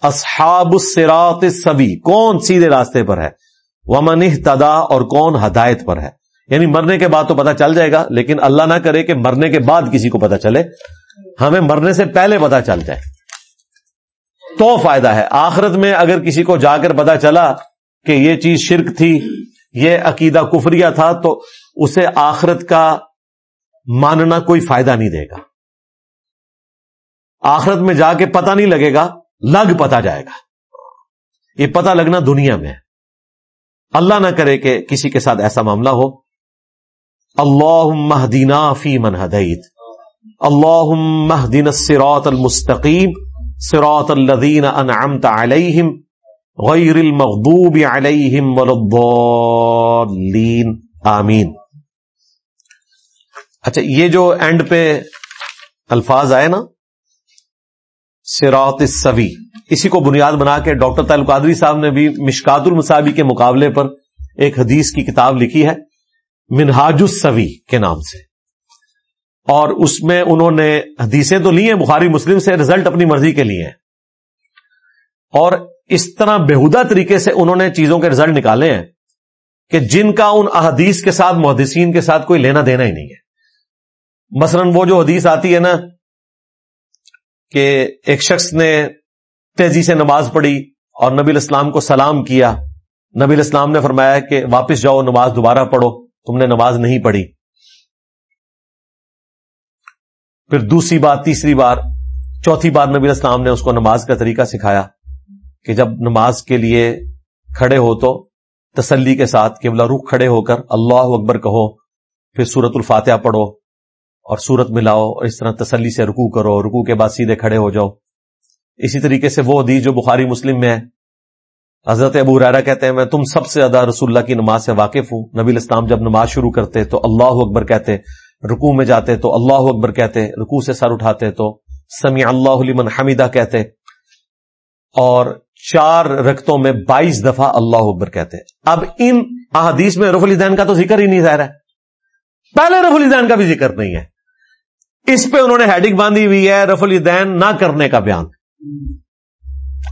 اصحاب السراط سبھی کون سیدھے راستے پر ہے؟ ومن تدا اور کون ہدایت پر ہے؟ یعنی مرنے کے بعد تو پتا چل جائے گا، لیکن اللہ نہ کرے کہ مرنے کے بعد کسی کو پتا چلے۔ ہمیں مرنے سے پہلے پتا چل جائے۔ تو فائدہ ہے۔ آخرت میں اگر کسی کو جا کر پتا چلا کہ یہ چیز شرک تھی، یہ عقیدہ کفریہ تھا، تو اسے آخرت کا ماننا کوئی فائدہ نہیں دے گا۔ آخرت میں جا کے پتا نہیں لگے گا، لگ پتا جائے گا۔ یہ پتا لگنا دنیا میں اللہ نہ کرے کہ کسی کے ساتھ ایسا معاملہ ہو۔ اللہ مہدینہ فی من ہدعت اللہ مہدین سروت المستقیم۔ سروت الدین انعمت علیہم غیر المغضوب علیہم ولین آمین۔ اچھا یہ جو اینڈ پہ الفاظ آئے نا سراط السوی اسی کو بنیاد بنا کے ڈاکٹر تعلق قادری صاحب نے بھی مشکات المصابی کے مقابلے پر ایک حدیث کی کتاب لکھی ہے، منہاج السوی کے نام سے۔ اور اس میں انہوں نے حدیثیں تو لی ہیں، بخاری، مسلم سے رزلٹ اپنی مرضی کے لیے ہیں۔ اور اس طرح بےحدہ طریقے سے انہوں نے چیزوں کے رزلٹ نکالے ہیں کہ جن کا ان احادیث کے ساتھ، محدثین کے ساتھ کوئی لینا دینا ہی نہیں ہے۔ مثلا وہ جو حدیث آتی ہے نا کہ ایک شخص نے تیزی سے نماز پڑھی اور نبی الاسلام کو سلام کیا۔ نبی الاسلام نے فرمایا کہ واپس جاؤ، نماز دوبارہ پڑھو، تم نے نماز نہیں پڑھی۔ پھر دوسری بار، تیسری بار، چوتھی بار نبی الاسلام نے اس کو نماز کا طریقہ سکھایا کہ جب نماز کے لیے کھڑے ہو تو تسلی کے ساتھ کہ رخ کھڑے ہو کر اللہ اکبر کہو، پھر سورت الفاتحہ پڑھو اور سورت ملاؤ اور اس طرح تسلی سے رکو کرو رکو کے بعد سیدھے کھڑے ہو جاؤ۔ اسی طریقے سے وہ حدیث جو بخاری مسلم میں ہے، حضرت ابو ریرا کہتے ہیں، میں تم سب سے زیادہ رسول اللہ کی نماز سے واقف ہوں۔ نبی الاسلام جب نماز شروع کرتے تو اللہ اکبر کہتے رکو میں جاتے تو اللہ اکبر کہتے رکو سے سر اٹھاتے تو سمیع اللہ علیمن حمیدہ کہتے، اور چار رقتوں میں بائیس دفعہ اللہ اکبر کہتے۔ اب ان احادیث میں رف الدین کا تو ذکر ہی نہیں ظاہر ہے۔ پہلے رف الدین کا بھی ذکر نہیں ہے۔ اس پہ انہوں نے ہیڈنگ باندھی ہوئی ہے رف الدین نہ کرنے کا بیان۔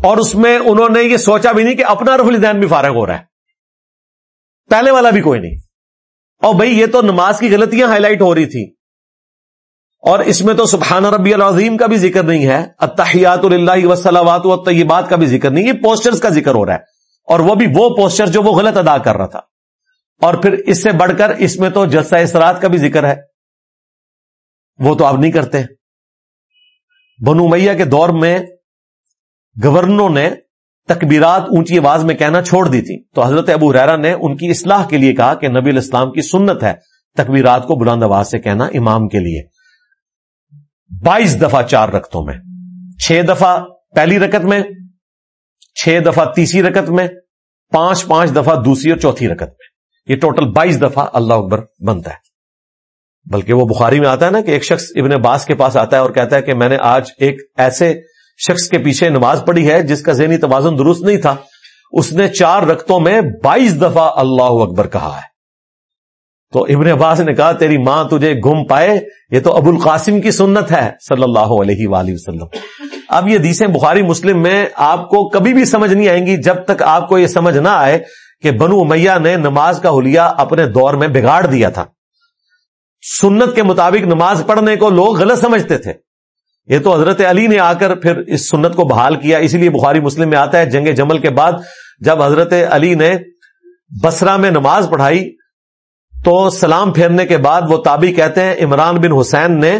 اور اس میں انہوں نے یہ سوچا بھی نہیں کہ اپنا رف الدین بھی فارغ ہو رہا ہے۔ پہلے والا بھی کوئی نہیں۔ اور بھائی یہ تو نماز کی غلطیاں ہائی لائٹ ہو رہی تھی اور اس میں تو سبحان ربی العظیم کا بھی ذکر نہیں ہے اتحیات اللہ وسلامات و طیبات کا بھی ذکر نہیں، یہ پوسٹرز کا ذکر ہو رہا ہے۔ اور وہ بھی وہ پوسٹر جو وہ غلط ادا کر رہا تھا۔ اور پھر اس سے بڑھ کر اس میں تو جلسہ اسرات کا بھی ذکر ہے۔ وہ تو آپ نہیں کرتے۔ بنو میاں کے دور میں گورنروں نے تکبیرات اونچی آواز میں کہنا چھوڑ دی تھی۔ تو حضرت ابو ریرا نے ان کی اصلاح کے لیے کہا کہ نبی الاسلام کی سنت ہے تکبیرات کو بلند آواز سے کہنا امام کے لیے۔ بائیس دفعہ چار رکتوں میں، چھ دفعہ پہلی رکت میں، چھ دفعہ تیسری رکت میں، پانچ پانچ دفعہ دوسری اور چوتھی رکت میں۔ یہ ٹوٹل بائیس دفعہ اللہ اکبر بنتا ہے۔ بلکہ وہ بخاری میں آتا ہے نا کہ ایک شخص ابن باس کے پاس آتا ہے اور کہتا ہے کہ میں نے آج ایک ایسے شخص کے پیچھے نماز پڑھی ہے، جس کا ذہنی توازن درست نہیں تھا، اس نے چار رقتوں میں بائیس دفعہ اللہ اکبر کہا ہے۔ تو ابن عباس نے کہا، تیری ماں تجھے گم پائے، یہ تو ابو القاسم کی سنت ہے، صلی اللہ علیہ وآلہ وسلم۔ اب یہ دیسیں بخاری مسلم میں آپ کو کبھی بھی سمجھ نہیں آئیں گی جب تک آپ کو یہ سمجھ نہ آئے کہ بنو میاں نے نماز کا حلیہ اپنے دور میں بگاڑ دیا تھا۔ سنت کے مطابق نماز پڑھنے کو لوگ غلط سمجھتے تھے۔ یہ تو حضرت علی نے آ کر پھر اس سنت کو بحال کیا۔ اسی لیے بخاری مسلم میں آتا ہے، جنگ جمل کے بعد جب حضرت علی نے بسرا میں نماز پڑھائی تو سلام پھیرنے کے بعد وہ تابی کہتے ہیں، عمران بن حسین نے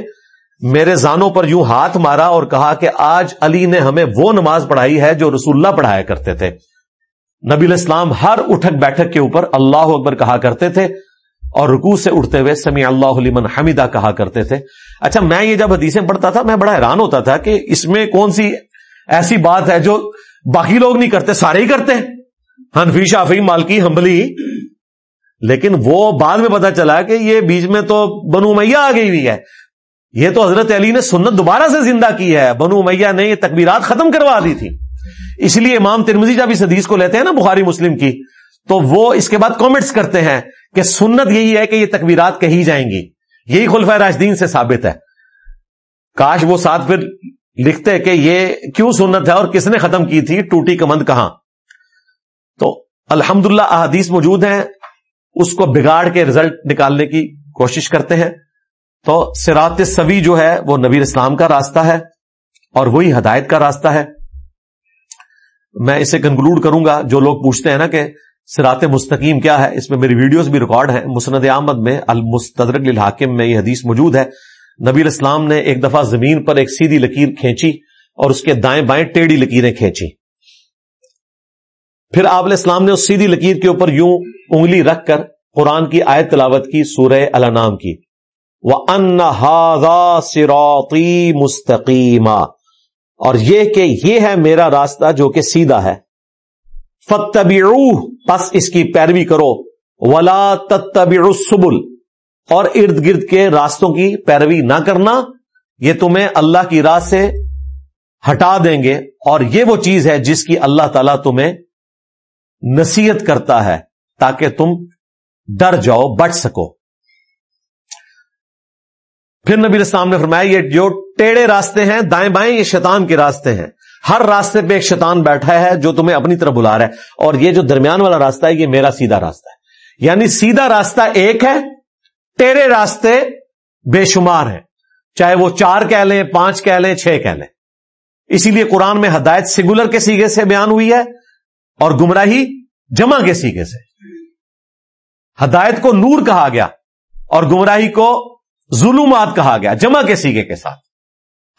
میرے زانوں پر یوں ہاتھ مارا اور کہا کہ آج علی نے ہمیں وہ نماز پڑھائی ہے جو رسول اللہ پڑھایا کرتے تھے۔ نبی الاسلام ہر اٹھک بیٹھک کے اوپر اللہ اکبر کہا کرتے تھے اور رکو سے اٹھتے ہوئے سمی اللہ علیمن حمیدہ کہا کرتے تھے۔ اچھا میں یہ جب حدیثیں پڑھتا تھا، میں بڑا حیران ہوتا تھا کہ اس میں کون سی ایسی بات ہے جو باقی لوگ نہیں کرتے، سارے ہی کرتے ہنفی شافی مالکی ہمبلی لیکن وہ بعد میں پتا چلا کہ یہ بیچ میں تو بنو میاں آ گئی ہوئی ہے۔ یہ تو حضرت علی نے سنت دوبارہ سے زندہ کی ہے۔ بنو میاں نے یہ تکبیرات ختم کروا دی تھی۔ اس لیے امام ترمزی جب اس حدیث کو لیتے ہیں نا، بخاری مسلم کی، تو وہ اس کے بعد کامنٹس کرتے ہیں۔ کہ سنت یہی ہے کہ یہ تکبیرات کہی جائیں گی۔ یہی خلفۂ راشدین سے ثابت ہے۔ کاش وہ ساتھ پھر لکھتے کہ یہ کیوں سنت ہے اور کس نے ختم کی تھی، ٹوٹی کمند کہاں۔ تو الحمد للہ احادیث موجود ہیں، اس کو بگاڑ کے رزلٹ نکالنے کی کوشش کرتے ہیں۔ تو سرات سوی جو ہے، وہ نبی اسلام کا راستہ ہے اور وہی ہدایت کا راستہ ہے۔ میں اسے کنکلوڈ کروں گا۔ جو لوگ پوچھتے ہیں نا کہ سرات مستقیم کیا ہے؟ اس میں میری ویڈیوز بھی ریکارڈ ہیں۔ مسند احمد میں المستدرک الحاکم میں یہ حدیث موجود ہے۔ نبی الاسلام نے ایک دفعہ زمین پر ایک سیدھی لکیر کھینچی اور اس کے دائیں بائیں ٹیڑھی لکیریں کھینچی۔ پھر آپ علیہ السلام نے اس سیدھی لکیر کے اوپر یوں انگلی رکھ کر قرآن کی آیت تلاوت کی، سورہ الانام کی۔ وہ ان سروتی مستقیمہ اور یہ کہ یہ ہے میرا راستہ جو کہ سیدھا ہے۔ فتبعوه پس اس کی پیروی کرو۔ ولا تتبعوا السبل۔ اور ارد گرد کے راستوں کی پیروی نہ کرنا، یہ تمہیں اللہ کی راہ سے ہٹا دیں گے۔ اور یہ وہ چیز ہے جس کی اللہ تعالیٰ تمہیں نصیحت کرتا ہے، تاکہ تم ڈر جاؤ، بچ سکو۔ پھر نبی اسلام نے فرمایا، یہ جو ٹیڑے راستے ہیں، دائیں بائیں یہ شیطان کے راستے ہیں۔ ہر راستے پہ ایک شیطان بیٹھا ہے جو تمہیں اپنی طرف بلا رہا ہے اور یہ جو درمیان والا راستہ ہے، یہ میرا سیدھا راستہ ہے۔ یعنی سیدھا راستہ ایک ہے ٹیڑے راستے بے شمار ہیں۔ چاہے وہ چار کہہ لیں، پانچ کہہ لیں، چھ کہہ لیں۔ اسی لیے قرآن میں ہدایت سگولر کے سیگے سے بیان ہوئی ہے اور گمراہی جمع کے سیگے سے۔ ہدایت کو نور کہا گیا اور گمراہی کو ظلمات کہا گیا، جمع کے سیگے کے ساتھ۔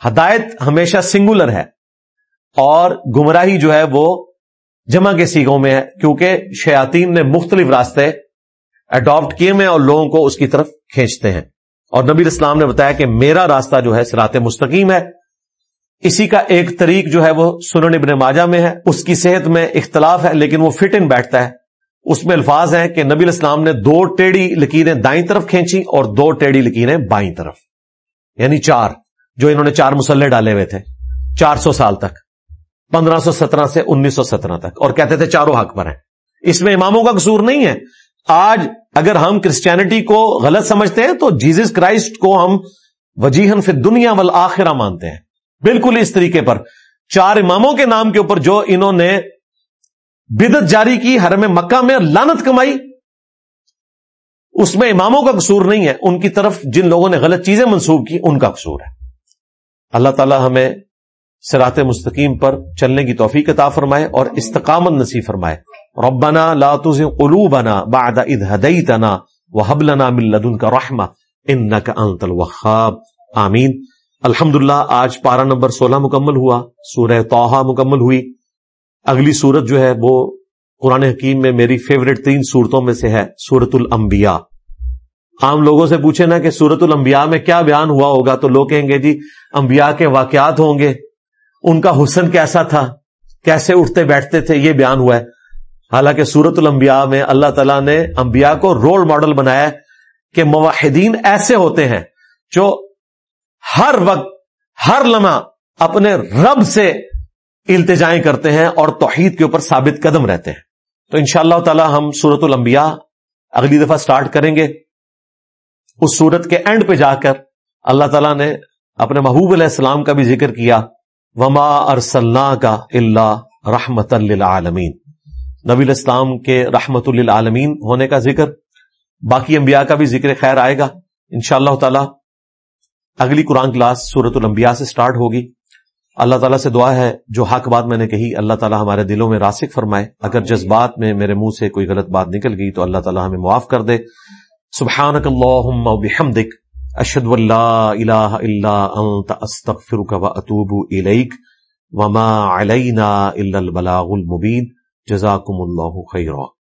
ہدایت ہمیشہ سنگولر ہے۔ اور گمراہی جو ہے وہ جمع کے سیگوں میں ہے، کیونکہ شیاتین نے مختلف راستے اڈاپٹ کیے میں اور لوگوں کو اس کی طرف کھینچتے ہیں۔ اور نبی اسلام نے بتایا کہ میرا راستہ جو ہے سرات مستقیم ہے۔ اسی کا ایک طریق جو ہے وہ سنن ابن ماجہ میں ہے۔ اس کی صحت میں اختلاف ہے، لیکن وہ فٹ ان بیٹھتا ہے۔ اس میں الفاظ ہیں کہ نبی اسلام نے دو ٹیڑھی لکیریں دائیں طرف کھینچی اور دو ٹیڑھی لکیریں بائیں طرف۔ یعنی چار، جو انہوں نے چار مسلح ڈالے ہوئے تھے۔ چار سو سال تک۔ پندرہ سو سترہ سے انیس سو سترہ تک۔ اور کہتے تھے چاروں حق پر ہیں۔ اس میں اماموں کا قصور نہیں ہے۔ آج اگر ہم کرسچینٹی کو غلط سمجھتے ہیں تو جیزس کرائسٹ کو ہم وجیحن فی دنیا وال مانتے ہیں۔ بالکل اس طریقے پر۔ چار اماموں کے نام کے اوپر جو انہوں نے بدت جاری کی، حرم مکہ میں لانت کمائی، اس میں اماموں کا قصور نہیں ہے۔ ان کی طرف جن لوگوں نے غلط چیزیں منسوخ کی، ان کا قصور ہے۔ اللہ تعالی ہمیں سرات مستقیم پر چلنے کی توفیق عطا فرمائے اور استقامت نصیب فرمائے۔ ربنا لا تزغ قلوبنا بعد اذ هديتنا وهب لنا من لدنك رحمه انك انت الوهاب۔ آمین۔ الحمدللہ، آج پارا نمبر سولہ مکمل ہوا، سورہ توحا مکمل ہوئی۔ اگلی سورت جو ہے، وہ قرآن حکیم میں میری فیوریٹ تین صورتوں میں سے ہے سورت الانبیاء۔ عام لوگوں سے پوچھے نا کہ سورت الانبیاء میں کیا بیان ہوا ہوگا، تو لوگ کہیں گے جی انبیاء کے واقعات ہوں گے۔ ان کا حسن کیسا تھا؟ کیسے اٹھتے بیٹھتے تھے؟ یہ بیان ہوا ہے۔ حالانکہ سورت الانبیاء میں اللہ تعالیٰ نے انبیاء کو رول ماڈل بنایا کہ مواحدین ایسے ہوتے ہیں جو ہر وقت، ہر لمحہ اپنے رب سے التجائیں کرتے ہیں اور توحید کے اوپر ثابت قدم رہتے ہیں۔ تو ان شاء اللہ تعالی ہم سورت الانبیاء اگلی دفعہ سٹارٹ کریں گے۔ اس سورت کے اینڈ پہ جا کر اللہ تعالیٰ نے اپنے محبوب علیہ السلام کا بھی ذکر کیا۔ وما ارسلنا کا اللہ رحمت للعالمین۔ نبی الاسلام کے رحمت للعالمین ہونے کا ذکر، باقی انبیاء کا بھی ذکر خیر آئے گا۔ ان شاء اللہ تعالی اگلی قرآن کلاس سورت الانبیاء سے سٹارٹ ہوگی۔ اللہ تعالیٰ سے دعا ہے، جو حق بات میں نے کہی، اللہ تعالیٰ ہمارے دلوں میں راسک فرمائے۔ اگر جذبات میں میرے منہ سے کوئی غلط بات نکل گئی تو اللہ تعالیٰ ہمیں معاف کر دے۔ سبحانک اللہم و بحمدک۔ اشد اللہ الہ الا انت استغفرک و اتوب الیک وما علینا الا البلاغ المبین. جزاکم اللہ خیرہ